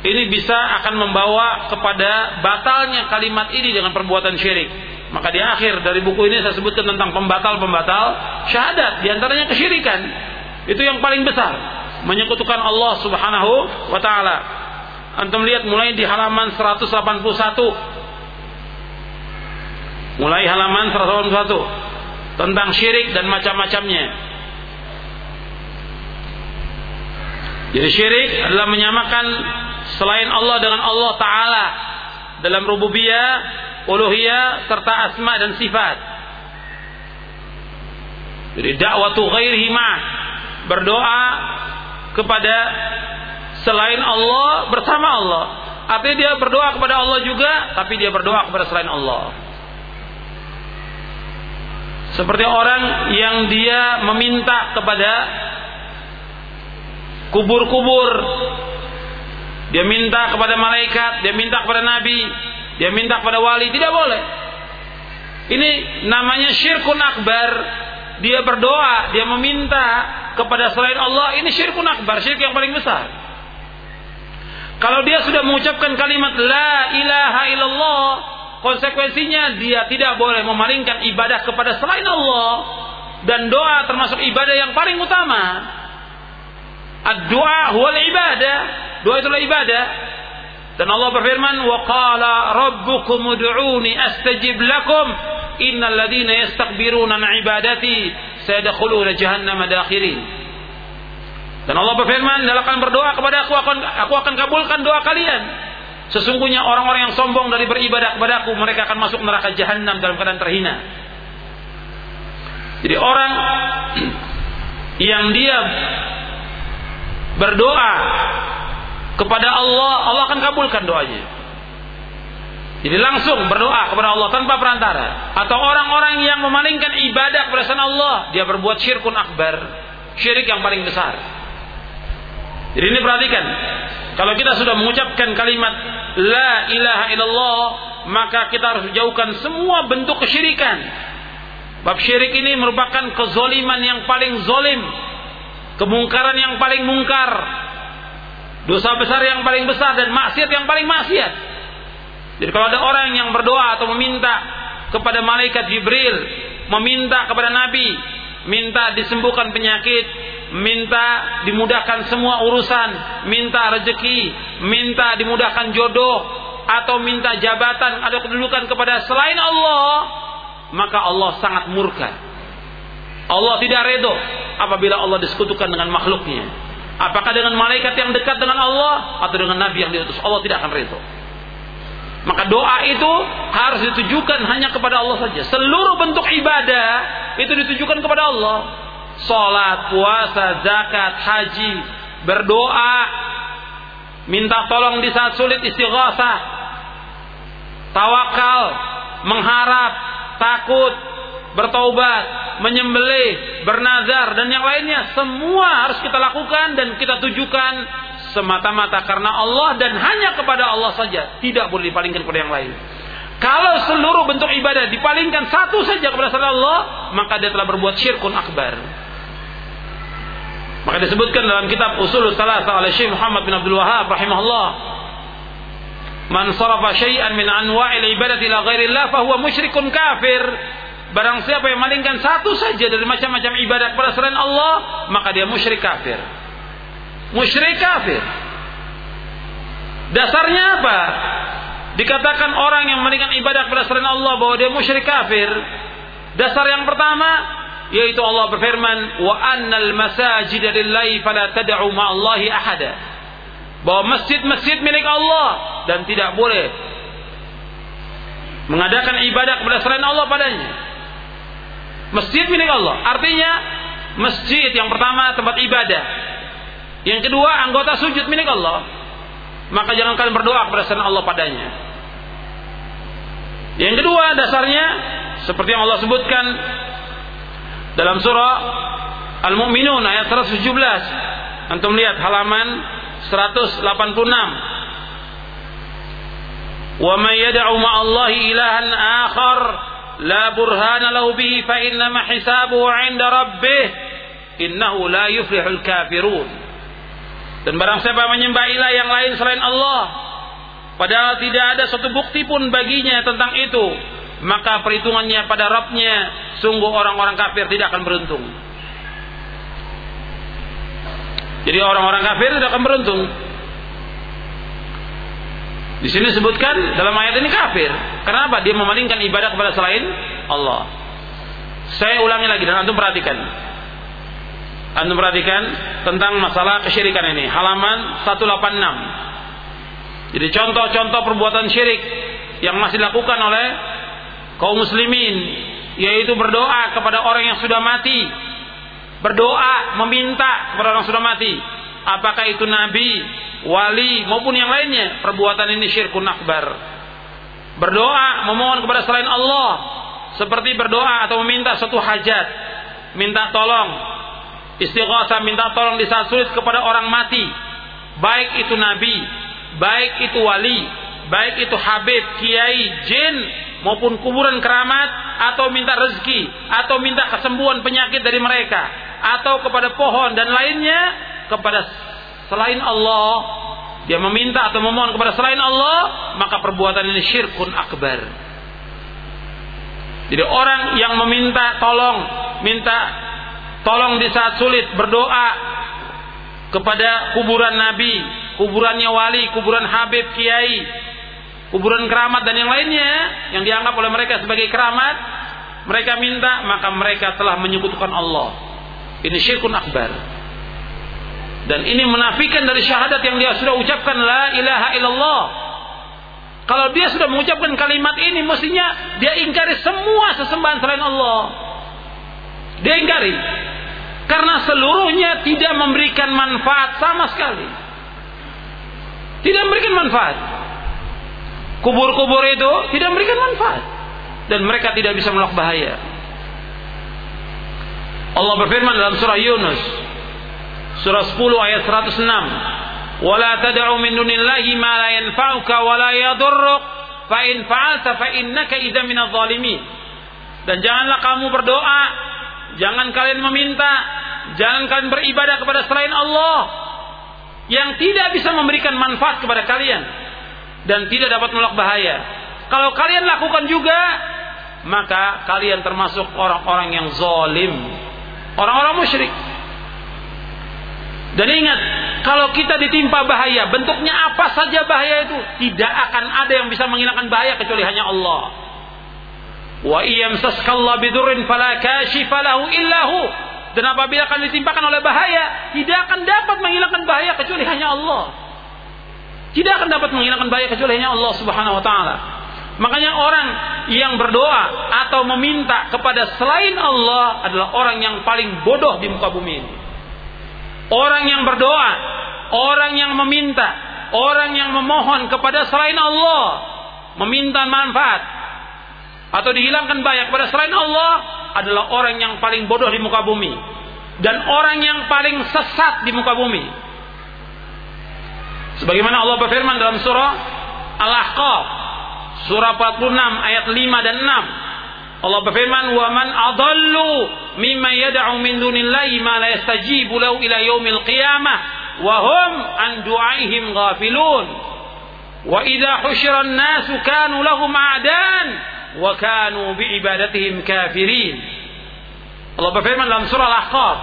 ini bisa akan membawa kepada batalnya kalimat ini dengan perbuatan syirik. Maka di akhir dari buku ini saya sebutkan tentang pembatal-pembatal syahadat, di antaranya kesyirikan. Itu yang paling besar, menyekutukan Allah Subhanahu wa taala. Antum lihat mulai di halaman 181. Mulai halaman 181 tentang syirik dan macam-macamnya. Jadi syirik adalah menyamakan selain Allah dengan Allah Ta'ala dalam rububiyah, uluhiyah, serta asma dan sifat. Jadi dakwatu ghairihi berdoa kepada selain Allah bersama Allah. Artinya dia berdoa kepada Allah juga, tapi dia berdoa kepada selain Allah. Seperti orang yang dia meminta kepada kubur-kubur. Dia minta kepada malaikat, dia minta kepada nabi, dia minta kepada wali, tidak boleh. Ini namanya syirkun akbar. Dia berdoa, dia meminta kepada selain Allah, ini syirkun akbar, syirik yang paling besar. Kalau dia sudah mengucapkan kalimat la ilaha illallah, konsekuensinya dia tidak boleh memalingkan ibadah kepada selain Allah dan doa termasuk ibadah yang paling utama. Ad-du'a huwa ibadah. Doa itulah ibadah. Dan Allah berfirman, "Wa qala rabbukum ud'uni astajib lakum. Innal ladzina yastakbiruna an ibadati sayadkhuluna jahannama dakhirin." Dan Allah berfirman, "Silakan berdoa kepada aku, akan aku akan kabulkan doa kalian." Sesungguhnya orang-orang yang sombong dari beribadah kepada aku, mereka akan masuk neraka jahanam dalam keadaan terhina. Jadi orang yang dia berdoa kepada Allah, Allah akan kabulkan doanya. Jadi langsung berdoa kepada Allah tanpa perantara. Atau orang-orang yang memalingkan ibadah kepada Allah, dia berbuat syirkun akbar, syirik yang paling besar. Jadi ini perhatikan, kalau kita sudah mengucapkan kalimat la ilaha illallah, maka kita harus jauhkan semua bentuk kesyirikan. Bab syirik ini merupakan kezoliman yang paling zolim Kemungkaran yang paling mungkar Dosa besar yang paling besar dan maksiat yang paling maksiat. Jadi kalau ada orang yang berdoa atau meminta kepada malaikat Jibril, meminta kepada Nabi, minta disembuhkan penyakit, minta dimudahkan semua urusan, minta rezeki, minta dimudahkan jodoh, atau minta jabatan atau kedudukan kepada selain Allah, maka Allah sangat murka. Allah tidak redo apabila Allah disekutukan dengan makhluknya. Apakah dengan malaikat yang dekat dengan Allah atau dengan nabi yang diutus Allah tidak akan redo. Maka doa itu harus ditujukan hanya kepada Allah saja. Seluruh bentuk ibadah itu ditujukan kepada Allah. Salat, puasa, zakat, haji, berdoa, minta tolong di saat sulit istighasah, tawakal, mengharap, takut, bertaubat, menyembelih, bernazar dan yang lainnya semua harus kita lakukan dan kita tujukan semata-mata karena Allah dan hanya kepada Allah saja, tidak boleh dipalingkan kepada yang lain. Kalau seluruh bentuk ibadah dipalingkan satu saja kepada selain Allah, maka dia telah berbuat syirkun akbar. Maka disebutkan dalam kitab Usul Salasah oleh Syekh Muhammad bin Abdul Wahab rahimahullah, "Man sarafa syai'an min anwa'il ibadati ila ghairillah fa huwa musyrikun kafir." Barang siapa yang malingkan satu saja dari macam-macam ibadah kepada selain Allah, maka dia musyrik kafir musyrik kafir. Dasarnya apa? Dikatakan orang yang meninggalkan ibadah kepada selain Allah bahwa dia musyrik kafir. Dasar yang pertama yaitu Allah berfirman wa annal masajid lillahi fala tad'u ma'allahi ahada. Bahwa masjid-masjid milik Allah dan tidak boleh mengadakan ibadah kepada selain Allah padanya. Masjid milik Allah. Artinya masjid yang pertama tempat ibadah yang kedua, anggota sujud milik Allah. Maka jangan kalian berdoa kepada selain Allah padanya. Yang kedua, dasarnya seperti yang Allah sebutkan dalam surah Al-Mu'minun ayat 117. Antum lihat halaman 186. Wa may yad'u ma'allahi ilahan akhar burhana lahu bihi fa innama hisabuhu 'inda rabbih innahu la yuflihul kafirun. Dan barang siapa menyembah ilah yang lain selain Allah, padahal tidak ada satu bukti pun baginya tentang itu, maka perhitungannya pada Rabbnya sungguh orang-orang kafir tidak akan beruntung. Jadi orang-orang kafir tidak akan beruntung. Di sini disebutkan dalam ayat ini kafir. Kenapa? Dia memalingkan ibadah kepada selain Allah. Saya ulangi lagi dan antum perhatikan. Anda perhatikan tentang masalah kesyirikan ini. Halaman 186. Jadi contoh-contoh perbuatan syirik yang masih dilakukan oleh kaum muslimin yaitu berdoa kepada orang yang sudah mati. Berdoa meminta kepada orang yang sudah mati. Apakah itu nabi, wali maupun yang lainnya, perbuatan ini syirkun akbar. Berdoa memohon kepada selain Allah seperti berdoa atau meminta suatu hajat, minta tolong Istighosah minta tolong di saat sulit kepada orang mati. Baik itu nabi, baik itu wali, baik itu habib, kiai, jin maupun kuburan keramat atau minta rezeki atau minta kesembuhan penyakit dari mereka atau kepada pohon dan lainnya kepada selain Allah dia meminta atau memohon kepada selain Allah maka perbuatan ini syirkun akbar jadi orang yang meminta tolong minta Tolong di saat sulit berdoa kepada kuburan Nabi, kuburannya wali, kuburan Habib, Kiai, kuburan keramat dan yang lainnya yang dianggap oleh mereka sebagai keramat, mereka minta maka mereka telah menyekutukan Allah. Ini syirkun akbar. Dan ini menafikan dari syahadat yang dia sudah ucapkan la ilaha illallah. Kalau dia sudah mengucapkan kalimat ini mestinya dia ingkari semua sesembahan selain Allah. Dia ingkari. Karena seluruhnya tidak memberikan manfaat sama sekali. Tidak memberikan manfaat. Kubur-kubur itu tidak memberikan manfaat. Dan mereka tidak bisa menolak bahaya. Allah berfirman dalam surah Yunus. Surah 10 ayat 106. Wala tad'u min dunillahi ma la yanfa'uka wa la yadurruk fa in fa'alta fa innaka idza minadh zalimin. Dan janganlah kamu berdoa, jangan kalian meminta, jangan kalian beribadah kepada selain Allah yang tidak bisa memberikan manfaat kepada kalian dan tidak dapat menolak bahaya. Kalau kalian lakukan juga, maka kalian termasuk orang-orang yang zalim, orang-orang musyrik. Dan ingat, kalau kita ditimpa bahaya, bentuknya apa saja bahaya itu, tidak akan ada yang bisa menghilangkan bahaya kecuali hanya Allah. Wa iyam saskallah bidurrin fala kashifa lahu illahu. Dan apabila akan ditimpakan oleh bahaya, tidak akan dapat menghilangkan bahaya kecuali hanya Allah. Tidak akan dapat menghilangkan bahaya kecuali hanya Allah Subhanahu wa taala. Makanya orang yang berdoa atau meminta kepada selain Allah adalah orang yang paling bodoh di muka bumi ini. Orang yang berdoa, orang yang meminta, orang yang memohon kepada selain Allah, meminta manfaat atau dihilangkan bahaya kepada selain Allah adalah orang yang paling bodoh di muka bumi dan orang yang paling sesat di muka bumi. Sebagaimana Allah berfirman dalam surah Al-Ahqaf surah 46 ayat 5 dan 6. Allah berfirman, "Wa man adallu mimma yad'u min dunillahi ma la yastajibu lahu ila yaumil qiyamah wa hum an du'aihim ghafilun." Wa idza husyira an-nasu kanu lahum a'dan wa kanu biibadatihim kafirin. Allah berfirman dalam surah Al-Ahqaf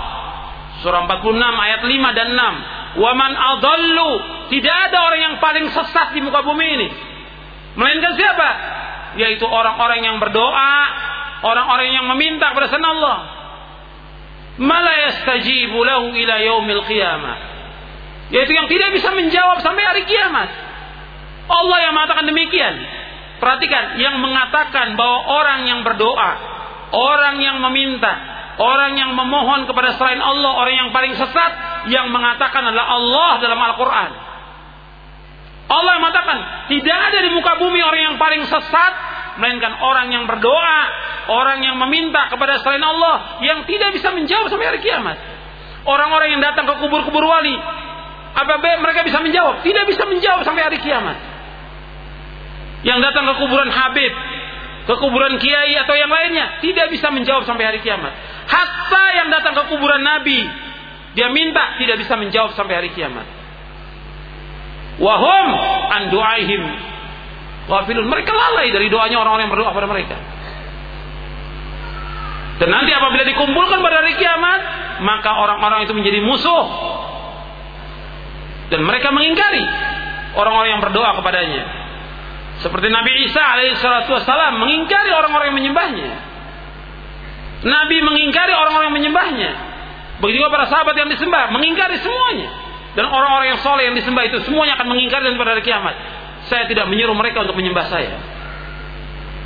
surah 46 ayat 5 dan 6. Wa man adallu, tidak ada orang yang paling sesat di muka bumi ini. Melainkan siapa? Yaitu orang-orang yang berdoa, orang-orang yang meminta kepada Allah. Mala yastajibu lahu ila yaumil qiyamah. Yaitu yang tidak bisa menjawab sampai hari kiamat. Allah yang mengatakan demikian. Perhatikan, yang mengatakan bahwa orang yang berdoa, orang yang meminta, orang yang memohon kepada selain Allah, orang yang paling sesat, yang mengatakan adalah Allah dalam Al-Quran. Allah yang mengatakan, tidak ada di muka bumi orang yang paling sesat, melainkan orang yang berdoa, orang yang meminta kepada selain Allah, yang tidak bisa menjawab sampai hari kiamat. Orang-orang yang datang ke kubur-kubur wali, apa mereka bisa menjawab? Tidak bisa menjawab sampai hari kiamat yang datang ke kuburan Habib, ke kuburan Kiai atau yang lainnya tidak bisa menjawab sampai hari kiamat. Hatta yang datang ke kuburan Nabi, dia minta tidak bisa menjawab sampai hari kiamat. Wahum an du'aihim ghafilun. Mereka lalai dari doanya orang-orang yang berdoa pada mereka. Dan nanti apabila dikumpulkan pada hari kiamat, maka orang-orang itu menjadi musuh. Dan mereka mengingkari orang-orang yang berdoa kepadanya. Seperti Nabi Isa alaihissalatu wassalam mengingkari orang-orang yang menyembahnya. Nabi mengingkari orang-orang yang menyembahnya. Begitu juga para sahabat yang disembah mengingkari semuanya. Dan orang-orang yang soleh yang disembah itu semuanya akan mengingkari dan pada hari kiamat. Saya tidak menyuruh mereka untuk menyembah saya.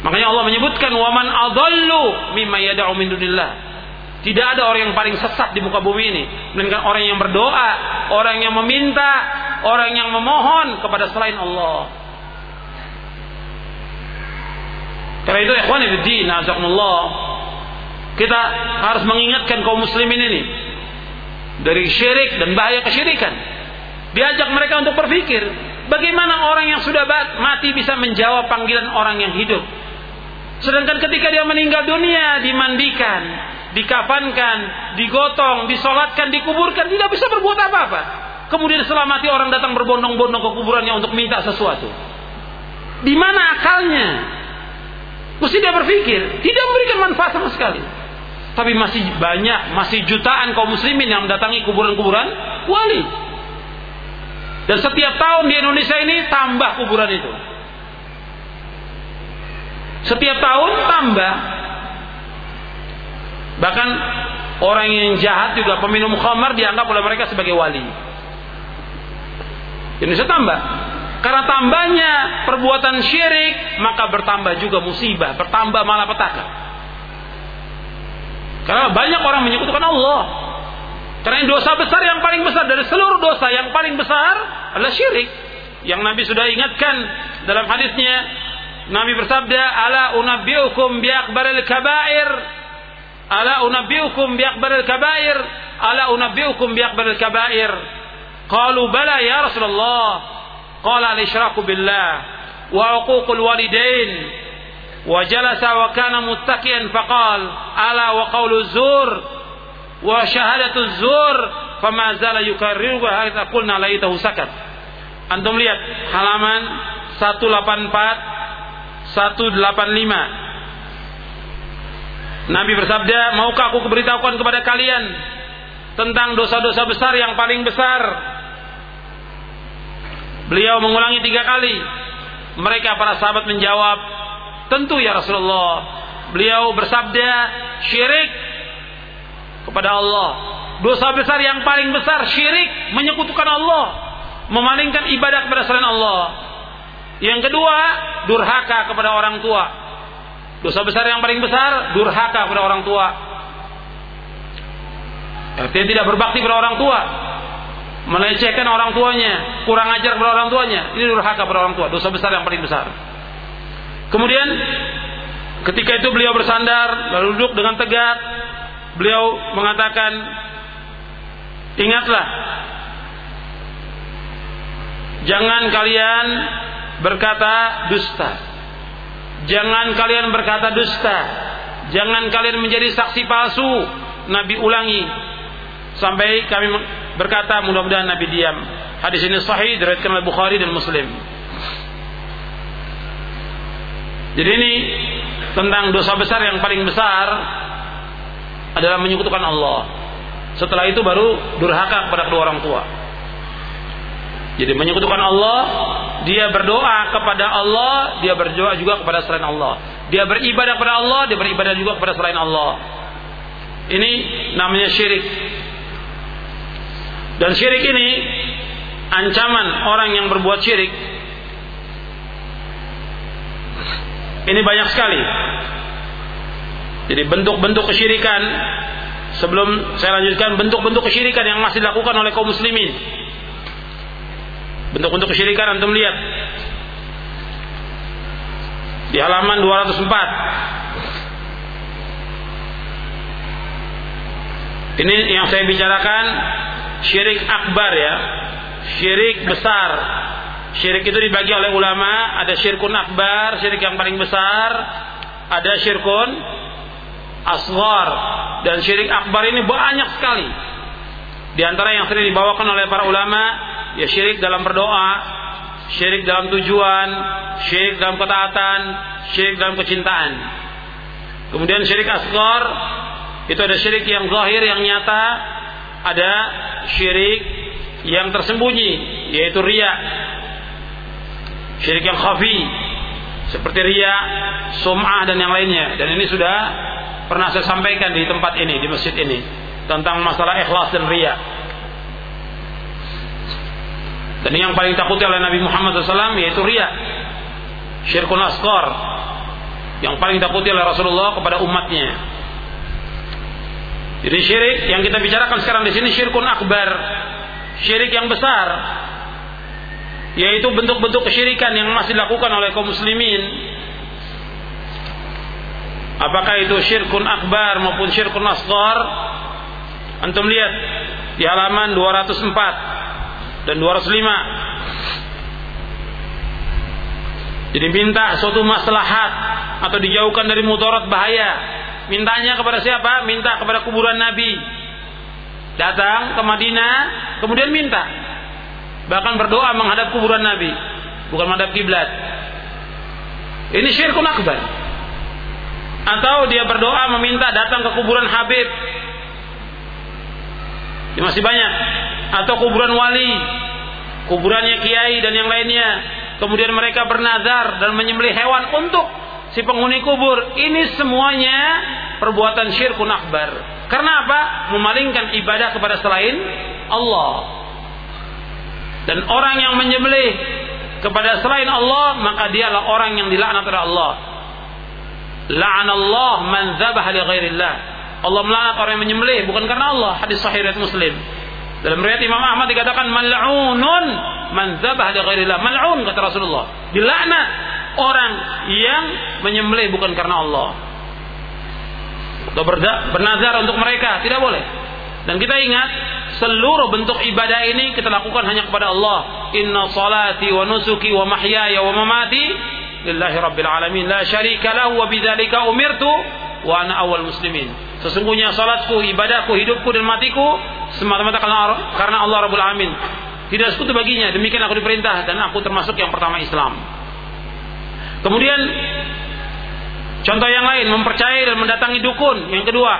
Makanya Allah menyebutkan waman adallu mimma yad'u min dunillah. Tidak ada orang yang paling sesat di muka bumi ini, melainkan orang yang berdoa, orang yang meminta, orang yang memohon kepada selain Allah. Karena itu ikhwan fillah, azakumullah. Kita harus mengingatkan kaum muslimin ini dari syirik dan bahaya kesyirikan. Diajak mereka untuk berpikir, bagaimana orang yang sudah mati bisa menjawab panggilan orang yang hidup. Sedangkan ketika dia meninggal dunia, dimandikan, dikafankan, digotong, disolatkan, dikuburkan, tidak bisa berbuat apa-apa. Kemudian setelah mati orang datang berbondong-bondong ke kuburannya untuk minta sesuatu. Di mana akalnya? Mesti dia berpikir, tidak memberikan manfaat sama sekali. Tapi masih banyak, masih jutaan kaum muslimin yang mendatangi kuburan-kuburan wali. Dan setiap tahun di Indonesia ini tambah kuburan itu. Setiap tahun tambah. Bahkan orang yang jahat juga peminum khamar dianggap oleh mereka sebagai wali. Indonesia tambah. Karena tambahnya perbuatan syirik, maka bertambah juga musibah, bertambah malapetaka. Karena banyak orang menyekutukan Allah. Karena dosa besar yang paling besar dari seluruh dosa yang paling besar adalah syirik. Yang Nabi sudah ingatkan dalam hadisnya, Nabi bersabda, "Ala unabbiukum biakbaril kabair." Ala unabbiukum biakbaril kabair. Ala unabbiukum biakbaril kabair. Qalu bala ya Rasulullah. Qala al-isyraku billah wa uququl walidain wa jalasa wa kana muttaqiyan faqal ala wa qawlu zur wa syahadatu zur fama zala yukarriru wa hatta qulna laitahu sakat. Antum lihat halaman 184 185 Nabi bersabda maukah aku beritahukan kepada kalian tentang dosa-dosa besar yang paling besar? Beliau mengulangi tiga kali. Mereka para sahabat menjawab tentu ya Rasulullah. Beliau bersabda syirik kepada Allah. Dosa besar yang paling besar syirik, menyekutukan Allah, memalingkan ibadah kepada selain Allah. Yang kedua, durhaka kepada orang tua. Dosa besar yang paling besar, durhaka kepada orang tua. Artinya tidak berbakti kepada orang tua. Melecehkan orang tuanya, kurang ajar kepada orang tuanya. Ini durhaka kepada orang tua, dosa besar yang paling besar. Kemudian ketika itu beliau bersandar, lalu duduk dengan tegak, beliau mengatakan ingatlah jangan kalian berkata dusta. Jangan kalian berkata dusta. Jangan kalian menjadi saksi palsu. Nabi ulangi. Sampai kami berkata mudah-mudahan Nabi diam. Hadis ini sahih diriwayatkan oleh Bukhari dan Muslim. Jadi ini tentang dosa besar yang paling besar adalah menyekutukan Allah. Setelah itu baru durhaka kepada kedua orang tua. Jadi menyekutukan Allah, dia berdoa kepada Allah, dia berdoa juga kepada selain Allah. Dia beribadah kepada Allah, dia beribadah juga kepada selain Allah. Ini namanya syirik. Dan syirik ini ancaman orang yang berbuat syirik ini banyak sekali. Jadi bentuk-bentuk kesyirikan sebelum saya lanjutkan bentuk-bentuk kesyirikan yang masih dilakukan oleh kaum muslimin. Bentuk-bentuk kesyirikan antum lihat di halaman 204. Ini yang saya bicarakan syirik akbar ya. Syirik besar. Syirik itu dibagi oleh ulama, ada syirkun akbar, syirik yang paling besar, ada syirkun asghar dan syirik akbar ini banyak sekali. Di antara yang sering dibawakan oleh para ulama ya syirik dalam berdoa, syirik dalam tujuan, syirik dalam ketaatan, syirik dalam kecintaan. Kemudian syirik asghar itu ada syirik yang zahir yang nyata, ada syirik yang tersembunyi yaitu ria. Syirik yang khafi seperti ria, sum'ah dan yang lainnya. Dan ini sudah pernah saya sampaikan di tempat ini di masjid ini tentang masalah ikhlas dan ria. Dan yang paling takut oleh Nabi Muhammad SAW yaitu ria, syirkun asqar, yang paling takuti oleh Rasulullah kepada umatnya. Jadi syirik yang kita bicarakan sekarang di sini syirkun akbar, syirik yang besar, yaitu bentuk-bentuk kesyirikan yang masih dilakukan oleh kaum muslimin Apakah itu syirkun akbar maupun syirkun asghar? Antum lihat di halaman 204 dan 205. Jadi minta suatu maslahat atau dijauhkan dari mudarat bahaya. Mintanya kepada siapa? Minta kepada kuburan Nabi. Datang ke Madinah, kemudian minta. Bahkan berdoa menghadap kuburan Nabi, bukan menghadap kiblat. Ini syirkun akbar atau dia berdoa meminta datang ke kuburan Habib. Ini masih banyak. Atau kuburan wali kuburannya kiai dan yang lainnya. Kemudian mereka bernazar dan menyembelih hewan untuk si penghuni kubur. Ini semuanya perbuatan syirkun akbar. Karena apa? Memalingkan ibadah kepada selain Allah. Dan orang yang menyembelih kepada selain Allah maka dialah orang yang dilaknat oleh Allah La'anallah man dzabaha li ghairillah. Allah melaknat orang yang menyembelih bukan karena Allah. Hadis sahih riwayat Muslim. Dalam riwayat Imam Ahmad dikatakan mal'unun man dzabaha li ghairillah. Mal'un kata Rasulullah. Dilaknat orang yang menyembelih bukan karena Allah. Atau bernazar untuk mereka tidak boleh. Dan kita ingat seluruh bentuk ibadah ini kita lakukan hanya kepada Allah. Inna salati wa nusuki wa mahyaya wa mamati lillahi rabbil alamin la syarika lahu wa bidzalika umirtu wa ana awal muslimin Sesungguhnya salatku, ibadahku, hidupku dan matiku semata-mata karena Allah Rabbul Alamin. Tidak sekutu baginya. Demikian aku diperintah dan aku termasuk yang pertama Islam. Kemudian contoh yang lain mempercayai dan mendatangi dukun. Yang kedua,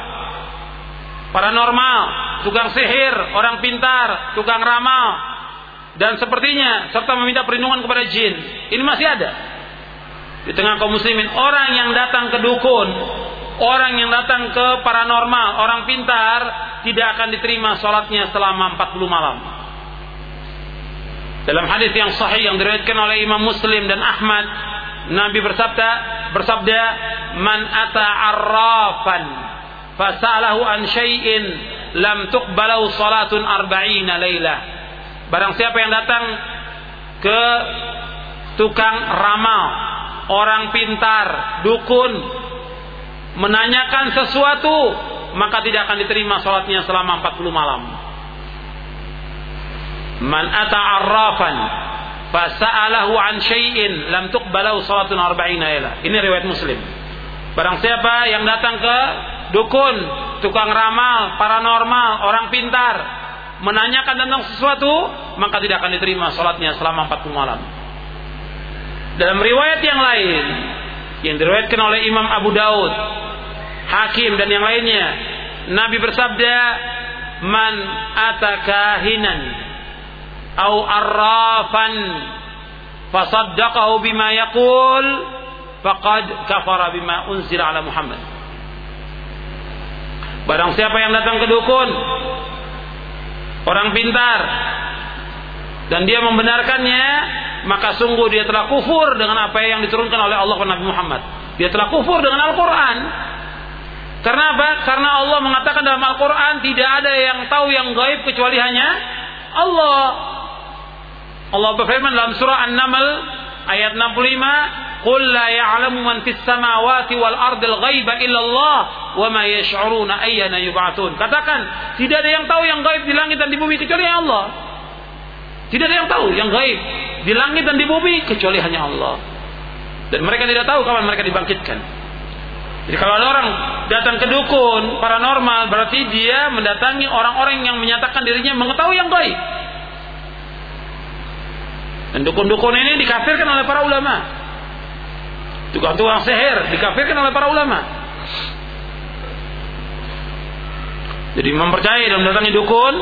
paranormal, tukang sihir, orang pintar, tukang ramal dan sepertinya serta meminta perlindungan kepada jin. Ini masih ada. Di tengah kaum muslimin orang yang datang ke dukun, orang yang datang ke paranormal, orang pintar tidak akan diterima sholatnya selama 40 malam. Dalam hadis yang sahih yang diriwayatkan oleh Imam Muslim dan Ahmad, Nabi bersabda, bersabda, "Man ata arrafan fasalahu an syai'in lam tuqbalau salatun arba'ina lailah." Barang siapa yang datang ke tukang ramal, orang pintar, dukun, menanyakan sesuatu, maka tidak akan diterima salatnya selama 40 malam. Man ata arrafan fasa'alahu an syai'in lam tuqbalau salatun arba'ina ila. Ini riwayat Muslim. Barang siapa yang datang ke dukun, tukang ramal, paranormal, orang pintar, menanyakan tentang sesuatu, maka tidak akan diterima salatnya selama 40 malam. Dalam riwayat yang lain yang diriwayatkan oleh Imam Abu Daud, Hakim dan yang lainnya, Nabi bersabda, "Man atakahinan au arrafan fasaddaqahu bima yaqul faqad kafara bima unzila ala Muhammad. Barang siapa yang datang ke dukun, orang pintar, dan dia membenarkannya, maka sungguh dia telah kufur dengan apa yang diturunkan oleh Allah kepada Nabi Muhammad. Dia telah kufur dengan Al-Quran. Karena apa? Karena Allah mengatakan dalam Al-Quran tidak ada yang tahu yang gaib kecuali hanya Allah. Allah berfirman dalam surah An-Naml ayat 65, "Qul la ya'lamu man fis samawati wal ardil ghaiba illa Allah wa ma yash'uruna ayyana yub'atsun." Katakan, tidak ada yang tahu yang gaib di langit dan di bumi kecuali Allah. Tidak ada yang tahu yang gaib di langit dan di bumi kecuali hanya Allah. Dan mereka tidak tahu kapan mereka dibangkitkan. Jadi kalau ada orang datang ke dukun paranormal berarti dia mendatangi orang-orang yang menyatakan dirinya mengetahui yang gaib. Dan dukun-dukun ini dikafirkan oleh para ulama. Tukang-tukang seher dikafirkan oleh para ulama. Jadi mempercayai dan mendatangi dukun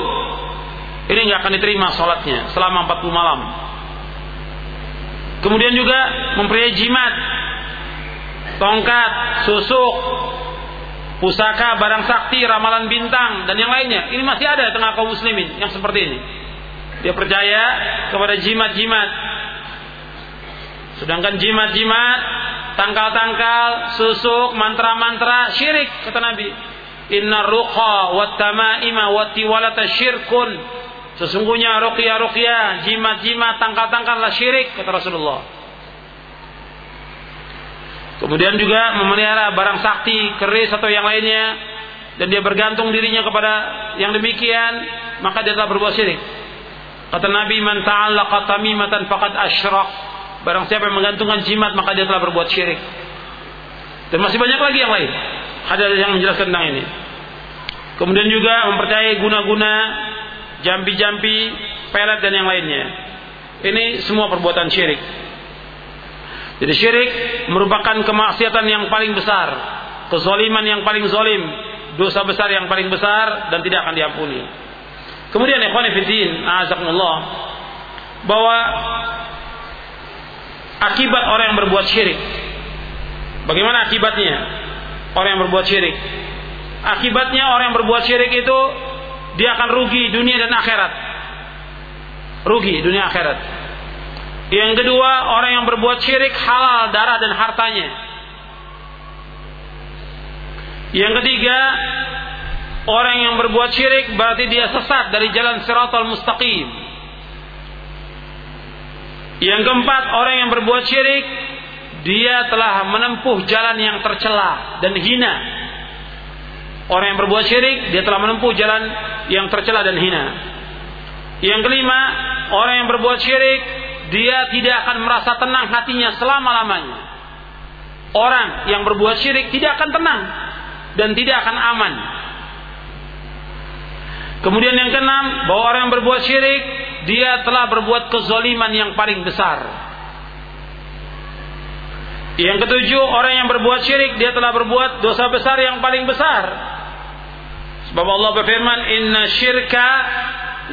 ini nggak akan diterima sholatnya selama 40 malam. Kemudian juga mempercayai jimat, tongkat, susuk, pusaka, barang sakti, ramalan bintang dan yang lainnya. Ini masih ada di tengah kaum muslimin yang seperti ini. Dia percaya kepada jimat-jimat. Sedangkan jimat-jimat, tangkal-tangkal, susuk, mantra-mantra, syirik kata Nabi. Inna ruqa wa tamaima wa tiwalata syirkun. Sesungguhnya ruqyah-ruqyah, jimat-jimat, tangkal-tangkal lah syirik kata Rasulullah. Kemudian juga memelihara barang sakti, keris atau yang lainnya dan dia bergantung dirinya kepada yang demikian, maka dia telah berbuat syirik. Kata Nabi, "Man ta'allaqa tamimatan faqad asyrak." Barang siapa yang menggantungkan jimat maka dia telah berbuat syirik. Dan masih banyak lagi yang lain. Ada yang menjelaskan tentang ini. Kemudian juga mempercayai guna-guna, jampi-jampi, pelet dan yang lainnya. Ini semua perbuatan syirik. Jadi syirik merupakan kemaksiatan yang paling besar, kezaliman yang paling zalim, dosa besar yang paling besar dan tidak akan diampuni. Kemudian ikhwan fillah, azakumullah bahwa akibat orang yang berbuat syirik. Bagaimana akibatnya? Orang yang berbuat syirik. Akibatnya orang yang berbuat syirik itu dia akan rugi dunia dan akhirat. Rugi dunia akhirat. Yang kedua, orang yang berbuat syirik halal darah dan hartanya. Yang ketiga, Orang yang berbuat syirik berarti dia sesat dari jalan siratal mustaqim. Yang keempat, orang yang berbuat syirik dia telah menempuh jalan yang tercela dan hina. Orang yang berbuat syirik dia telah menempuh jalan yang tercela dan hina. Yang kelima, orang yang berbuat syirik dia tidak akan merasa tenang hatinya selama-lamanya. Orang yang berbuat syirik tidak akan tenang dan tidak akan aman. Kemudian yang keenam, bahwa orang yang berbuat syirik, dia telah berbuat kezoliman yang paling besar. Yang ketujuh, orang yang berbuat syirik, dia telah berbuat dosa besar yang paling besar. Sebab Allah berfirman, Inna syirka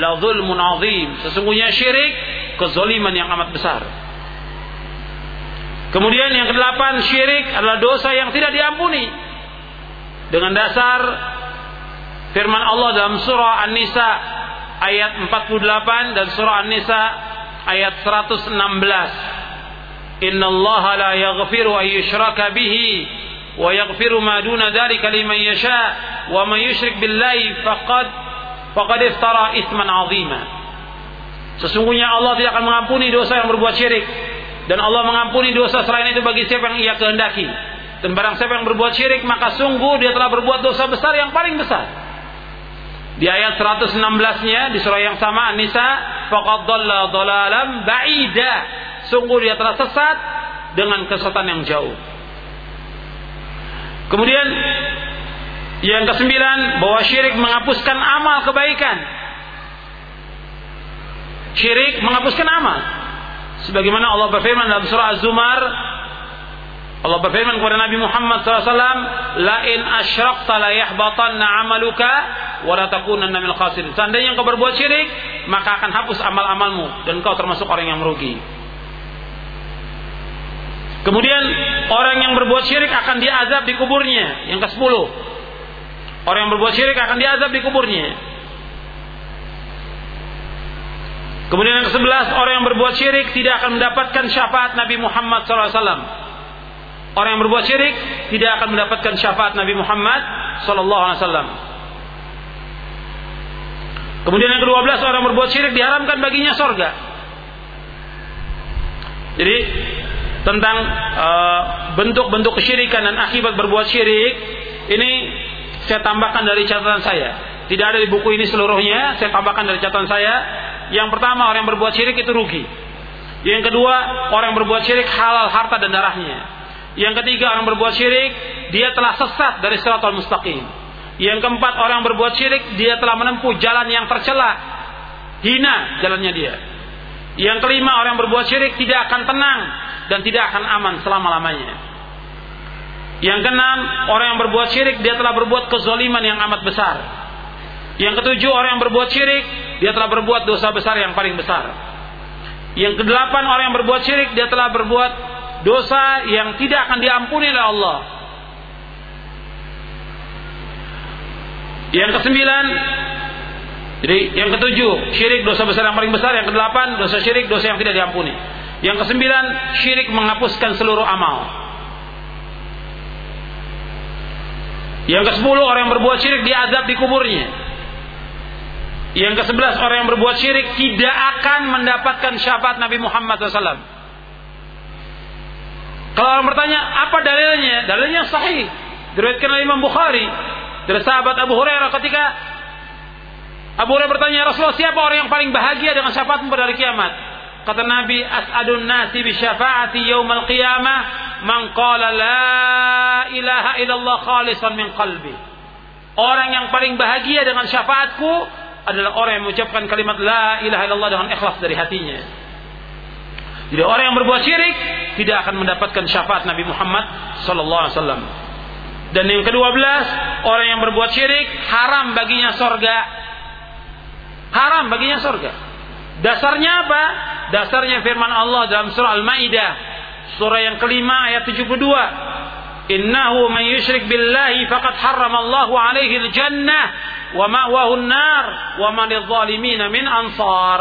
la zulmun azim. Sesungguhnya syirik, kezoliman yang amat besar. Kemudian yang kedelapan, syirik adalah dosa yang tidak diampuni. Dengan dasar firman Allah dalam surah An-Nisa ayat 48 dan surah An-Nisa ayat 116. Inna Allah la yaghfiru an yushraka bihi ma duna dzalika liman yasha wa man yushrik billahi faqad faqad iftara itsman 'azima. Sesungguhnya Allah tidak akan mengampuni dosa yang berbuat syirik dan Allah mengampuni dosa selain itu bagi siapa yang ia kehendaki. Dan barang siapa yang berbuat syirik maka sungguh dia telah berbuat dosa besar yang paling besar. Di ayat 116-nya di surah yang sama An-Nisa, faqad dhalla dhalalan ba'ida. Sungguh dia telah sesat dengan kesesatan yang jauh. Kemudian yang kesembilan bahwa syirik menghapuskan amal kebaikan. Syirik menghapuskan amal. Sebagaimana Allah berfirman dalam surah Az-Zumar Allah berfirman kepada Nabi Muhammad SAW, "Lain asyrakta la yahbatanna amaluka wa la takunanna minal khasirin." Seandainya engkau berbuat syirik, maka akan hapus amal-amalmu dan engkau termasuk orang yang merugi. Kemudian orang yang berbuat syirik akan diazab di kuburnya. Yang ke-10. Orang yang berbuat syirik akan diazab di kuburnya. Kemudian yang ke-11, orang yang berbuat syirik tidak akan mendapatkan syafaat Nabi Muhammad SAW. Orang yang berbuat syirik tidak akan mendapatkan syafaat Nabi Muhammad wasallam. Kemudian yang kedua belas orang yang berbuat syirik diharamkan baginya sorga. Jadi tentang uh, bentuk-bentuk kesyirikan dan akibat berbuat syirik ini saya tambahkan dari catatan saya. Tidak ada di buku ini seluruhnya, saya tambahkan dari catatan saya. Yang pertama orang yang berbuat syirik itu rugi. Yang kedua orang yang berbuat syirik halal harta dan darahnya. Yang ketiga orang berbuat syirik, dia telah sesat dari siratal mustaqim. Yang keempat orang berbuat syirik, dia telah menempuh jalan yang tercela. Hina jalannya dia. Yang kelima orang berbuat syirik tidak akan tenang dan tidak akan aman selama-lamanya. Yang keenam, orang yang berbuat syirik dia telah berbuat kezaliman yang amat besar. Yang ketujuh, orang yang berbuat syirik dia telah berbuat dosa besar yang paling besar. Yang kedelapan, orang yang berbuat syirik dia telah berbuat dosa yang tidak akan diampuni oleh Allah. Yang kesembilan, jadi yang ketujuh, syirik dosa besar yang paling besar. Yang kedelapan, dosa syirik dosa yang tidak diampuni. Yang kesembilan, syirik menghapuskan seluruh amal. Yang kesepuluh, orang yang berbuat syirik diazab di kuburnya. Yang kesebelas, orang yang berbuat syirik tidak akan mendapatkan syafaat Nabi Muhammad SAW. Kalau orang bertanya, apa dalilnya? Dalilnya sahih. Diriwayatkan oleh Imam Bukhari dari sahabat Abu Hurairah ketika Abu Hurairah bertanya, Rasulullah siapa orang yang paling bahagia dengan syafaatmu pada hari kiamat? Kata Nabi, as'adun nasi bi syafaati yaumal qiyamah man qala la ilaha illallah khalisan min qalbi. Orang yang paling bahagia dengan syafaatku adalah orang yang mengucapkan kalimat la ilaha illallah dengan ikhlas dari hatinya. Jadi orang yang berbuat syirik tidak akan mendapatkan syafaat Nabi Muhammad sallallahu alaihi wasallam. Dan yang kedua belas, orang yang berbuat syirik haram baginya sorga. Haram baginya sorga. Dasarnya apa? Dasarnya firman Allah dalam surah Al-Maidah, surah yang kelima ayat 72. Innahu man yushrik billahi faqad harrama Allahu alaihi al-jannah wa ma'wahu an-nar wa man lidh min ansar.